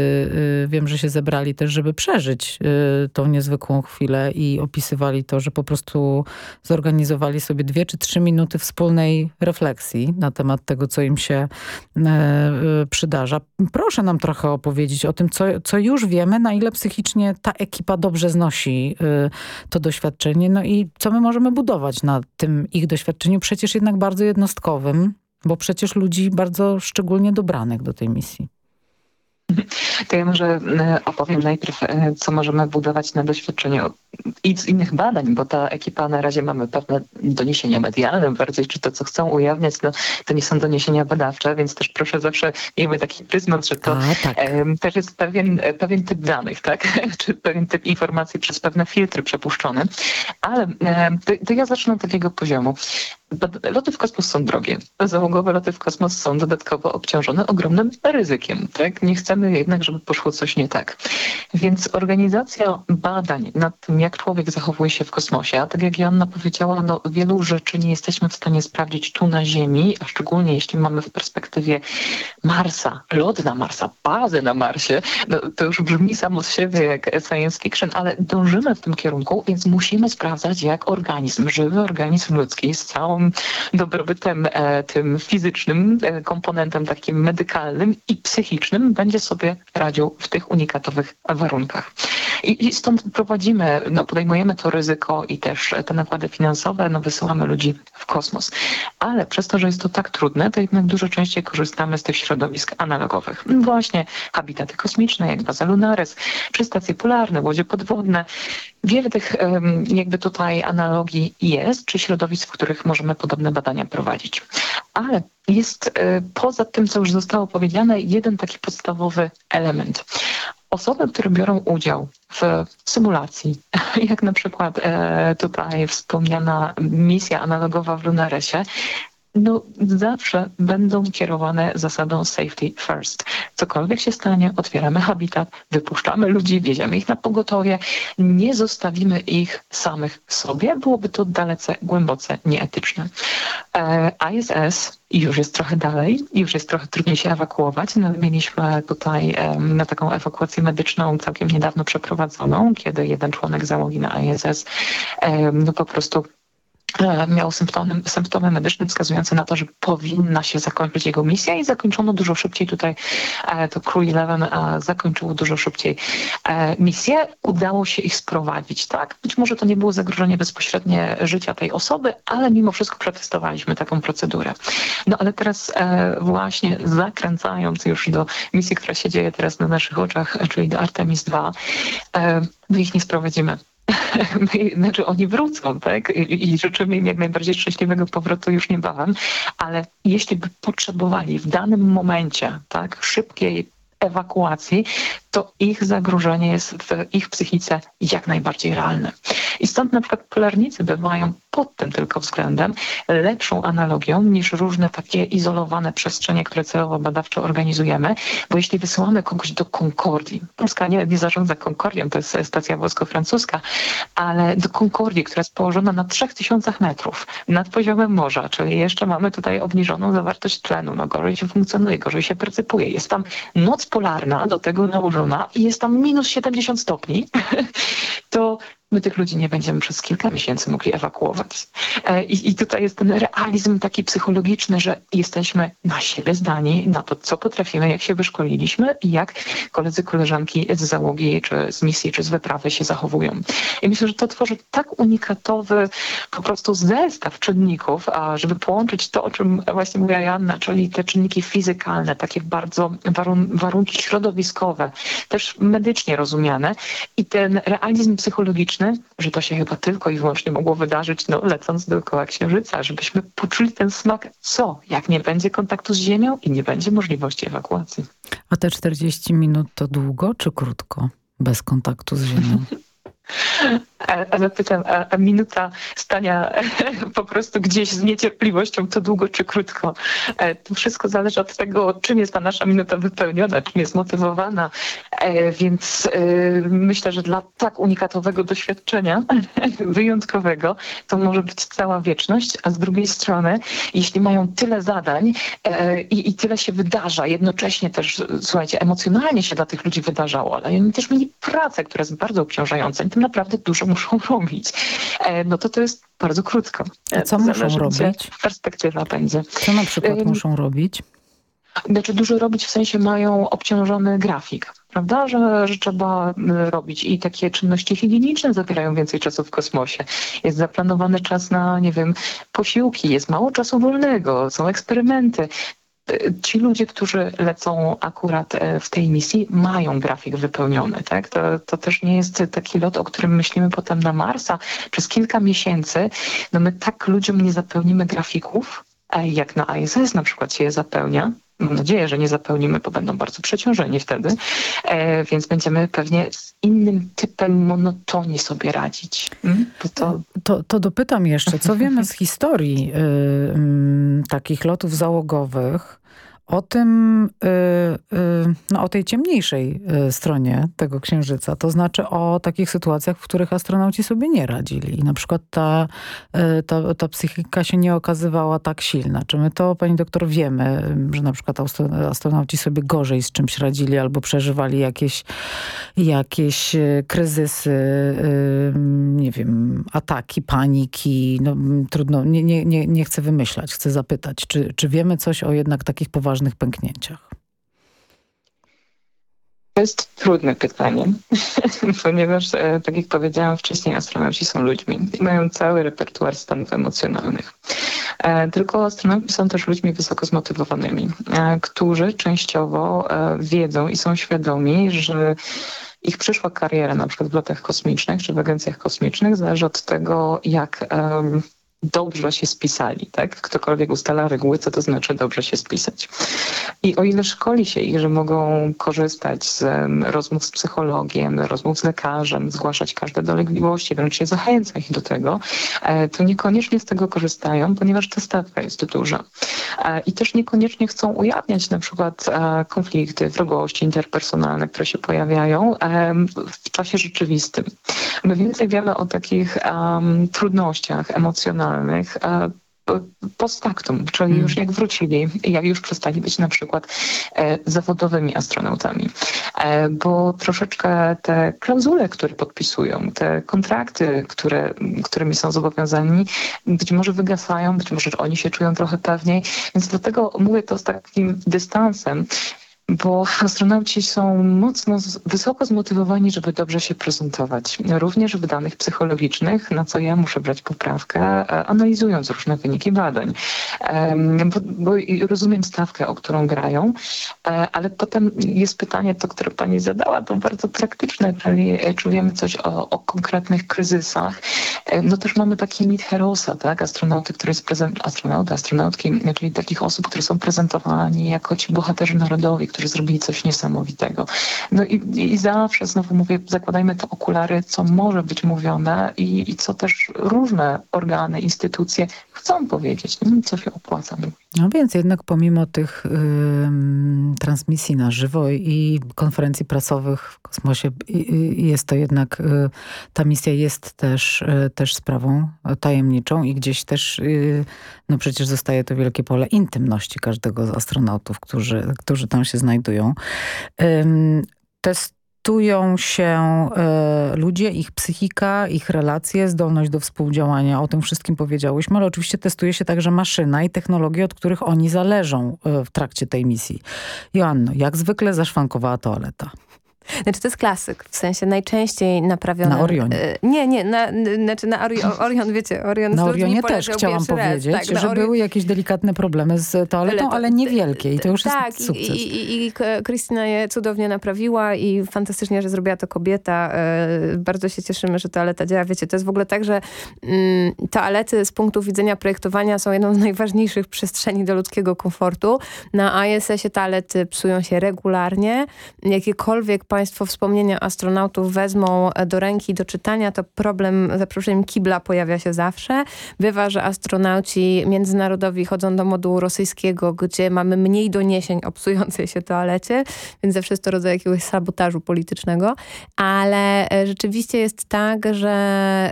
e, wiem, że się zebrali też, żeby przeżyć e, tą niezwykłą chwilę i opisywali to, że po prostu zorganizowali sobie dwie czy trzy minuty wspólnej refleksji na temat tego, co im się e, e, przydarza. Proszę nam trochę opowiedzieć o tym, co, co już wiemy, na ile psychicznie ta ekipa dobrze znosi e, to doświadczenie, no i co my możemy budować na tym ich doświadczeniu, przecież jednak bardzo jednostkowym, bo przecież ludzi bardzo szczególnie dobranych do tej misji. To ja może e, opowiem najpierw, e, co możemy budować na doświadczeniu i z innych badań, bo ta ekipa na razie mamy pewne doniesienia medialne, bardziej czy to, co chcą ujawniać, no, to nie są doniesienia badawcze, więc też proszę zawsze miejmy taki pryzmat, że to A, tak. też jest pewien, pewien typ danych, tak? czy pewien typ informacji przez pewne filtry przepuszczony. Ale to, to ja zacznę od takiego poziomu. Loty w kosmos są drogie. Załogowe loty w kosmos są dodatkowo obciążone ogromnym ryzykiem. Tak? Nie chcemy jednak, żeby poszło coś nie tak. Więc organizacja badań nad tym, jak człowiek zachowuje się w kosmosie, a tak jak Joanna powiedziała, no, wielu rzeczy nie jesteśmy w stanie sprawdzić tu na Ziemi, a szczególnie jeśli mamy w perspektywie Marsa, lot na Marsa, bazę na Marsie, no, to już brzmi samo z siebie jak science fiction, ale dążymy w tym kierunku, więc musimy sprawdzać, jak organizm, żywy organizm ludzki z dobrobytem e, tym fizycznym, e, komponentem takim medykalnym i psychicznym będzie sobie radził w tych unikatowych warunkach. I, i stąd prowadzimy, no, podejmujemy to ryzyko i też te nakłady finansowe, no, wysyłamy ludzi w kosmos. Ale przez to, że jest to tak trudne, to jednak dużo częściej korzystamy z tych środowisk analogowych. Właśnie habitaty kosmiczne, jak baza Lunares, czy stacje polarne, łodzie podwodne. Wiele tych jakby tutaj analogii jest, czy środowisk, w których możemy podobne badania prowadzić. Ale jest e, poza tym, co już zostało powiedziane, jeden taki podstawowy element. Osoby, które biorą udział w symulacji, jak na przykład e, tutaj wspomniana misja analogowa w Lunaresie, no, zawsze będą kierowane zasadą safety first. Cokolwiek się stanie, otwieramy habitat, wypuszczamy ludzi, wieziemy ich na pogotowie, nie zostawimy ich samych sobie, byłoby to dalece głęboce nieetyczne. E, ISS już jest trochę dalej, już jest trochę trudniej się ewakuować. No, mieliśmy tutaj na taką ewakuację medyczną całkiem niedawno przeprowadzoną, kiedy jeden członek załogi na ISS no, po prostu miał symptomy, symptomy medyczne wskazujące na to, że powinna się zakończyć jego misja i zakończono dużo szybciej tutaj e, to Crew 11 e, zakończyło dużo szybciej misję. Udało się ich sprowadzić, tak? Być może to nie było zagrożenie bezpośrednie życia tej osoby, ale mimo wszystko przetestowaliśmy taką procedurę. No ale teraz właśnie zakręcając już do misji, która się dzieje teraz na naszych oczach, czyli do Artemis 2, my ich nie sprowadzimy znaczy oni wrócą, tak? I, I życzymy im jak najbardziej szczęśliwego powrotu już niebawem, ale jeśli by potrzebowali w danym momencie, tak, szybkiej ewakuacji, to ich zagrożenie jest w ich psychice jak najbardziej realne. I stąd na przykład polarnicy bywają pod tym tylko względem lepszą analogią niż różne takie izolowane przestrzenie, które celowo badawczo organizujemy, bo jeśli wysyłamy kogoś do Concordii, Polska nie, nie zarządza Concordią, to jest stacja włosko-francuska, ale do Concordii, która jest położona na 3000 metrów nad poziomem morza, czyli jeszcze mamy tutaj obniżoną zawartość tlenu, no gorzej się funkcjonuje, gorzej się percypuje. Jest tam noc polarna, do tego nałożona i jest tam minus 70 stopni, to my tych ludzi nie będziemy przez kilka miesięcy mogli ewakuować. E, I, I, tutaj jest ten realizm taki psychologiczny, że jesteśmy na siebie zdani, na to, co potrafimy, jak się wyszkoliliśmy i jak koledzy, koleżanki z załogi, czy z misji, czy z wyprawy się zachowują. I myślę, że to tworzy tak unikatowy po prostu zestaw czynników, żeby połączyć to, o czym właśnie mówiła Janna, czyli te czynniki fizykalne, takie bardzo warun warunki środowiskowe, też medycznie rozumiane i ten realizm psychologiczny, że to się chyba tylko i wyłącznie mogło wydarzyć, no, lecąc dookoła Księżyca, żebyśmy poczuli ten smak, co, jak nie będzie kontaktu z Ziemią i nie będzie możliwości ewakuacji. A te 40 minut to długo czy krótko, bez kontaktu z Ziemią? A, zapytam, a, a, minuta stania po prostu gdzieś z niecierpliwością, to długo czy krótko? E, to wszystko zależy od tego, czym jest ta nasza minuta wypełniona, czym jest motywowana. E, więc e, myślę, że dla tak unikatowego doświadczenia, wyjątkowego, to może być cała wieczność, a z drugiej strony, jeśli mają tyle zadań i, i tyle się wydarza, jednocześnie też, słuchajcie, emocjonalnie się dla tych ludzi wydarzało, ale oni też mieli pracę, która jest bardzo obciążająca tym naprawdę dużo muszą robić, e, no to to jest bardzo krótko. A co muszą robić? Perspektywa będzie. Co na przykład muszą robić? Znaczy dużo robić w sensie mają obciążony grafik, prawda, że, że trzeba robić i takie czynności higieniczne zabierają więcej czasu w kosmosie. Jest zaplanowany czas na, nie wiem, posiłki, jest mało czasu wolnego, są eksperymenty ci ludzie, którzy lecą akurat e, w tej misji, mają grafik wypełniony. Tak? To, to też nie jest taki lot, o którym myślimy potem na Marsa. Przez kilka miesięcy no my tak ludziom nie zapełnimy grafików, jak na ISS na przykład się je zapełnia, mam nadzieję, że nie zapełnimy, bo będą bardzo przeciążeni wtedy, e, więc będziemy pewnie z innym typem monotonii sobie radzić. Hmm? To... To, to dopytam jeszcze, co wiemy z historii y, y, takich lotów załogowych, o tym, y, y, no, o tej ciemniejszej y, stronie tego księżyca. To znaczy o takich sytuacjach, w których astronauci sobie nie radzili. I na przykład ta, ta, ta psychika się nie okazywała tak silna. Czy my to, pani doktor, wiemy, że na przykład astronauci sobie gorzej z czymś radzili albo przeżywali jakieś, jakieś kryzysy, nie wiem, ataki, paniki. No, trudno, nie, nie, nie, nie chcę wymyślać, chcę zapytać. Czy, czy wiemy coś o jednak takich poważnych poważnych pęknięciach? To jest trudne pytanie, ponieważ, e, tak jak powiedziałam wcześniej, astronauci są ludźmi i mają cały repertuar stanów emocjonalnych. E, tylko astronauci są też ludźmi wysoko zmotywowanymi, e, którzy częściowo wiedzą i są świadomi, że ich przyszła kariera na przykład w lotach kosmicznych czy w agencjach kosmicznych zależy od tego, jak um, dobrze się spisali, tak? Ktokolwiek ustala reguły, co to znaczy dobrze się spisać. I o ile szkoli się ich, że mogą korzystać z rozmów z psychologiem, rozmów z lekarzem, zgłaszać każde dolegliwości, wręcz się zachęca ich do tego, e, to niekoniecznie z tego korzystają, ponieważ ta stawka jest duża. E, I też niekoniecznie chcą ujawniać na przykład e, konflikty, wrogości interpersonalne, które się pojawiają w czasie rzeczywistym. My więcej wiemy o takich um, trudnościach emocjonalnych, emocjonalnych post factum, czyli już jak wrócili, jak już przestali być na przykład e, zawodowymi astronautami. E, bo troszeczkę te klauzule, które podpisują, te kontrakty, które, którymi są zobowiązani, być może wygasają, być może oni się czują trochę pewniej, więc dlatego mówię to z takim dystansem, bo astronauci są mocno, wysoko zmotywowani, żeby dobrze się prezentować. Również w danych psychologicznych, na co ja muszę brać poprawkę, e, analizując różne wyniki badań. Bo, bo rozumiem stawkę, o którą grają, e, ale potem jest pytanie, to, które pani zadała, to bardzo praktyczne, czyli e, czy wiemy coś o, o konkretnych kryzysach. No też mamy taki mit Herosa, tak? Astronauty, który jest prezent, astronauty, astronautki, czyli takich osób, które są prezentowani jako ci bohaterzy narodowi, którzy zrobili coś niesamowitego. No i, i zawsze, znowu mówię, zakładajmy te okulary, co może być mówione i, i co też różne organy, instytucje chcą powiedzieć, co się opłaca mówić. No więc jednak pomimo tych y, transmisji na żywo i konferencji prasowych w kosmosie jest to jednak, y, ta misja jest też, y, też sprawą tajemniczą i gdzieś też, y, no przecież zostaje to wielkie pole intymności każdego z astronautów, którzy, którzy tam się znajdują. Test testują się e, ludzie, ich psychika, ich relacje, zdolność do współdziałania. O tym wszystkim powiedziałyśmy, ale oczywiście testuje się także maszyna i technologie, od których oni zależą e, w trakcie tej misji. Joanno, jak zwykle zaszwankowała toaleta. Znaczy to jest klasyk, w sensie najczęściej naprawiony... Na Orionie. E, nie, nie, na, znaczy na Orion, wiecie, Orion Na Orionie też chciałam powiedzieć, tak, że były jakieś delikatne problemy z toaletą, ale niewielkie i to już tak, jest sukces. i, i, i Krystyna je cudownie naprawiła i fantastycznie, że zrobiła to kobieta. E, bardzo się cieszymy, że toaleta działa. Wiecie, to jest w ogóle tak, że mm, toalety z punktu widzenia projektowania są jedną z najważniejszych przestrzeni do ludzkiego komfortu. Na ISS-ie toalety psują się regularnie. Jakiekolwiek Państwo wspomnienia astronautów wezmą do ręki do czytania, to problem za przeproszeniem kibla pojawia się zawsze. Bywa, że astronauci międzynarodowi chodzą do modułu rosyjskiego, gdzie mamy mniej doniesień o psującej się toalecie, więc zawsze jest to rodzaj jakiegoś sabotażu politycznego, ale e, rzeczywiście jest tak, że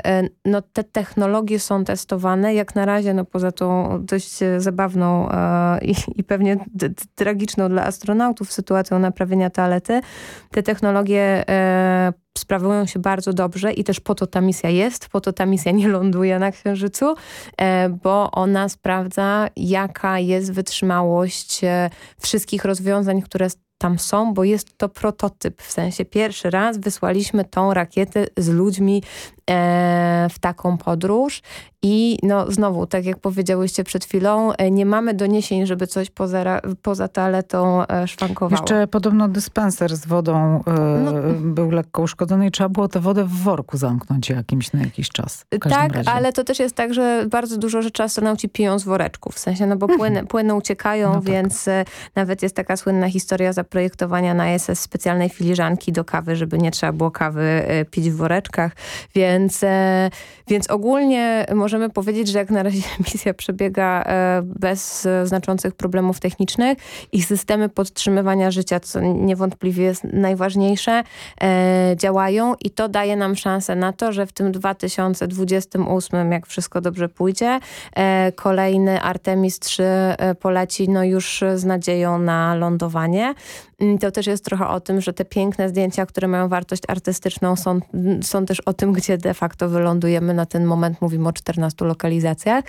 e, no, te technologie są testowane, jak na razie, no poza tą dość zabawną e, i, i pewnie tragiczną dla astronautów sytuacją naprawienia toalety, te technologie e, sprawują się bardzo dobrze i też po to ta misja jest, po to ta misja nie ląduje na Księżycu, e, bo ona sprawdza, jaka jest wytrzymałość e, wszystkich rozwiązań, które tam są, bo jest to prototyp. W sensie pierwszy raz wysłaliśmy tą rakietę z ludźmi e, w taką podróż i no znowu, tak jak powiedziałyście przed chwilą, e, nie mamy doniesień, żeby coś poza, poza toaletą e, szwankowało. Jeszcze podobno dyspenser z wodą e, no. był lekko uszkodzony i trzeba było tę wodę w worku zamknąć jakimś na jakiś czas. Tak, razie. ale to też jest tak, że bardzo dużo rzeczy astronauci piją z woreczków. W sensie, no bo płyny, płyny uciekają, no tak. więc nawet jest taka słynna historia zaprojektowania na ISS specjalnej filiżanki do kawy, żeby nie trzeba było kawy pić w woreczkach. Więc, więc ogólnie możemy powiedzieć, że jak na razie misja przebiega e, bez znaczących problemów technicznych i systemy podtrzymywania życia, co niewątpliwie jest najważniejsze, e, działają i to daje nam szansę na to, że w tym 2028, jak wszystko dobrze pójdzie, e, kolejny Artemis 3 poleci no już z nadzieją na lądowanie. Mm, to też jest trochę o tym, że te piękne zdjęcia, które mają wartość artystyczną są, są też o tym, gdzie de facto wylądujemy. Na ten moment mówimy o 14 lokalizacjach,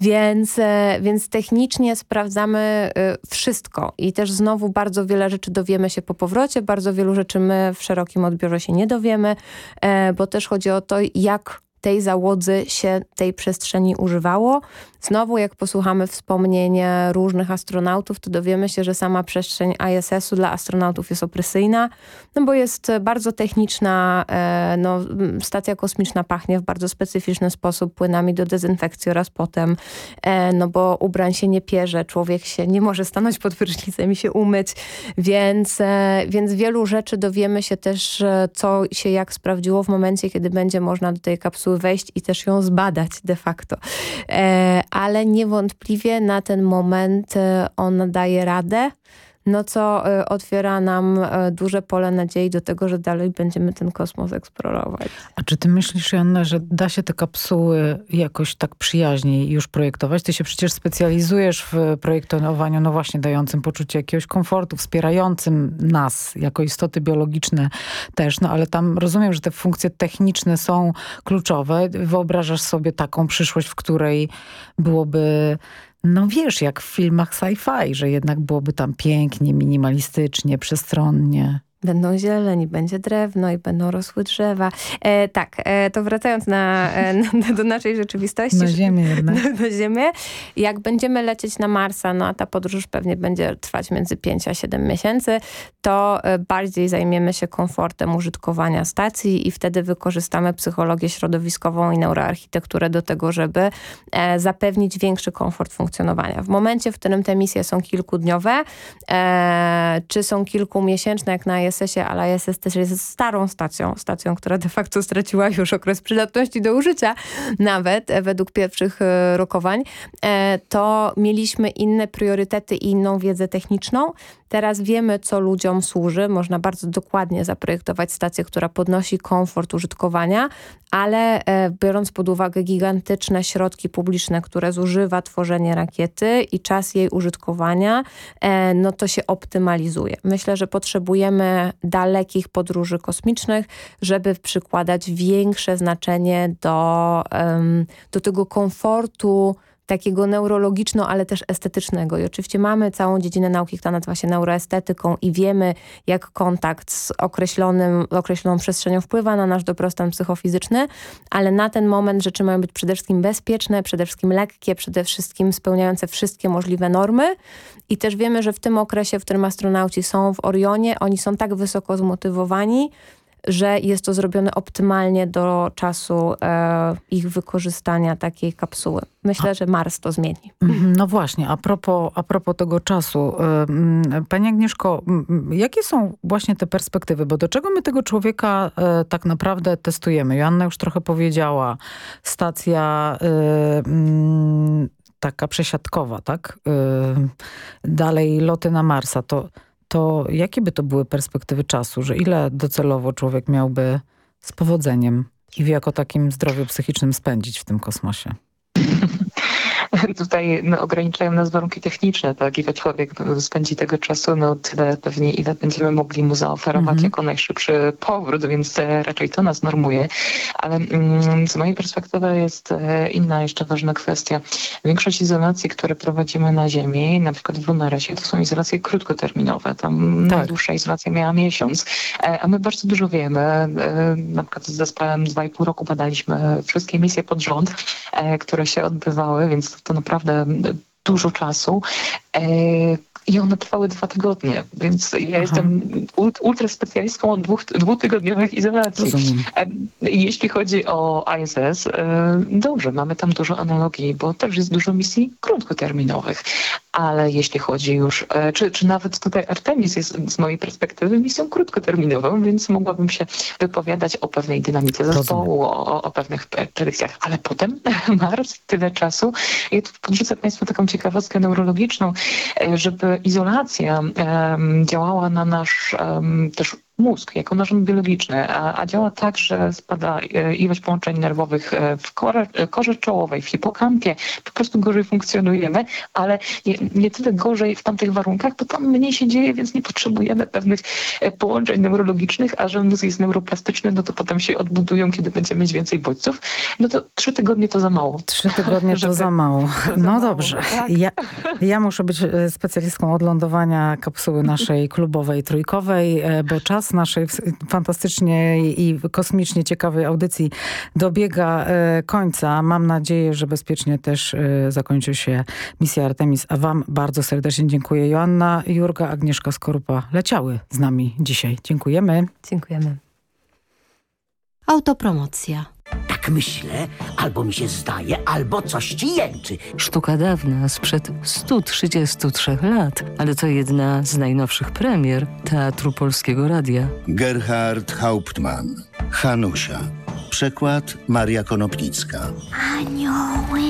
więc, e, więc technicznie sprawdzamy e, wszystko i też znowu bardzo wiele rzeczy dowiemy się po powrocie, bardzo wielu rzeczy my w szerokim odbiorze się nie dowiemy, e, bo też chodzi o to, jak tej załodzy się tej przestrzeni używało. Znowu jak posłuchamy wspomnień różnych astronautów, to dowiemy się, że sama przestrzeń ISS-u dla astronautów jest opresyjna, no bo jest bardzo techniczna, e, no, stacja kosmiczna pachnie w bardzo specyficzny sposób płynami do dezynfekcji oraz potem, e, no bo ubrań się nie pierze, człowiek się nie może stanąć pod prysznicem i się umyć, więc, e, więc wielu rzeczy dowiemy się też, co się jak sprawdziło w momencie, kiedy będzie można do tej kapsuły wejść i też ją zbadać de facto. Ale niewątpliwie na ten moment e, on daje radę no co y, otwiera nam y, duże pole nadziei do tego, że dalej będziemy ten kosmos eksplorować. A czy ty myślisz, Joanna, że da się te kapsuły jakoś tak przyjaźniej już projektować? Ty się przecież specjalizujesz w projektowaniu, no właśnie dającym poczucie jakiegoś komfortu, wspierającym nas jako istoty biologiczne też, no ale tam rozumiem, że te funkcje techniczne są kluczowe. Wyobrażasz sobie taką przyszłość, w której byłoby no wiesz, jak w filmach sci-fi, że jednak byłoby tam pięknie, minimalistycznie, przestronnie. Będą zieleni, będzie drewno i będą rosły drzewa. E, tak, e, to wracając na, e, na, do naszej rzeczywistości. Na Ziemię jednak. Na, na, Ziemię. Jak będziemy lecieć na Marsa, no a ta podróż pewnie będzie trwać między 5 a 7 miesięcy, to e, bardziej zajmiemy się komfortem użytkowania stacji i wtedy wykorzystamy psychologię środowiskową i neuroarchitekturę do tego, żeby e, zapewnić większy komfort funkcjonowania. W momencie, w którym te misje są kilkudniowe, e, czy są kilkumiesięczne, jak na ISS-ie, ale ISS też jest starą stacją, stacją, która de facto straciła już okres przydatności do użycia, nawet e, według pierwszych e, rokowań, e, to mieliśmy inne priorytety i inną wiedzę techniczną. Teraz wiemy, co ludziom służy. Można bardzo dokładnie zaprojektować stację, która podnosi komfort użytkowania, ale biorąc pod uwagę gigantyczne środki publiczne, które zużywa tworzenie rakiety i czas jej użytkowania, no to się optymalizuje. Myślę, że potrzebujemy dalekich podróży kosmicznych, żeby przykładać większe znaczenie do, do tego komfortu, takiego neurologiczno, ale też estetycznego. I oczywiście mamy całą dziedzinę nauki, która nazywa się neuroestetyką i wiemy, jak kontakt z określonym, określoną przestrzenią wpływa na nasz dobrostan psychofizyczny, ale na ten moment rzeczy mają być przede wszystkim bezpieczne, przede wszystkim lekkie, przede wszystkim spełniające wszystkie możliwe normy i też wiemy, że w tym okresie, w którym astronauci są w Orionie, oni są tak wysoko zmotywowani, że jest to zrobione optymalnie do czasu e, ich wykorzystania takiej kapsuły. Myślę, a, że Mars to zmieni. Mhm, no właśnie, a propos, a propos tego czasu. E, Pani Agnieszko, jakie są właśnie te perspektywy? Bo do czego my tego człowieka e, tak naprawdę testujemy? Joanna już trochę powiedziała. Stacja e, taka przesiadkowa, tak? Dalej loty na Marsa. To to jakie by to były perspektywy czasu, że ile docelowo człowiek miałby z powodzeniem i w jako takim zdrowiu psychicznym spędzić w tym kosmosie? tutaj no, ograniczają nas warunki techniczne, tak? Ile człowiek spędzi tego czasu, no tyle pewnie ile będziemy mogli mu zaoferować Mhm. jako najszybszy powrót, więc raczej to nas normuje. Ale mm, z mojej perspektywy jest e, inna jeszcze ważna kwestia. Większość izolacji, które prowadzimy na ziemi, na przykład w Lunaresie, to są izolacje krótkoterminowe. Tam Tak. najdłuższa izolacja miała miesiąc, E, a my bardzo dużo wiemy. E, Na przykład z zespołem 2,5 roku badaliśmy wszystkie misje pod rząd, które się odbywały, więc to naprawdę dużo czasu. E, I one trwały dwa tygodnie, więc ja jestem ult- ultraspecjalistką od dwóch, dwutygodniowych izolacji. Rozumiem. E, Jeśli chodzi o ISS, e, dobrze, mamy tam dużo analogii, bo też jest dużo misji krótkoterminowych, ale jeśli chodzi już, czy, czy nawet tutaj Artemis jest z mojej perspektywy misją krótkoterminową, więc mogłabym się wypowiadać o pewnej dynamice zespołu, o, o pewnych predykcjach, ale potem Mars, tyle czasu. Ja tu podrzucę Państwu taką ciekawostkę neurologiczną, żeby izolacja działała na nasz też mózg jako narząd biologiczny, a, a działa tak, że spada e, ilość połączeń nerwowych e, w korze, e, korze czołowej, w hipokampie, po prostu gorzej funkcjonujemy, ale nie, nie tyle gorzej w tamtych warunkach, bo tam mniej się dzieje, więc nie potrzebujemy pewnych połączeń neurologicznych, a że mózg jest neuroplastyczny, no to potem się odbudują, kiedy będziemy mieć więcej bodźców. No to trzy tygodnie to za mało. Trzy tygodnie to za mało. No dobrze. tak. Ja, ja muszę być specjalistką od lądowania kapsuły naszej klubowej, trójkowej, bo czas naszej ws- fantastycznie i kosmicznie ciekawej audycji dobiega e, końca. Mam nadzieję, że bezpiecznie też e, zakończy się misja Artemis. A wam bardzo serdecznie dziękuję. Joanna Jurga, Agnieszka Skorupa leciały z nami dzisiaj. Dziękujemy. Dziękujemy. Autopromocja. Tak myślę, albo mi się zdaje, albo coś ci jęczy. Sztuka dawna, sprzed 133 lat, ale to jedna z najnowszych premier Teatru Polskiego Radia. Gerhard Hauptmann. Hanusia. Przekład Maria Konopnicka. Anioły.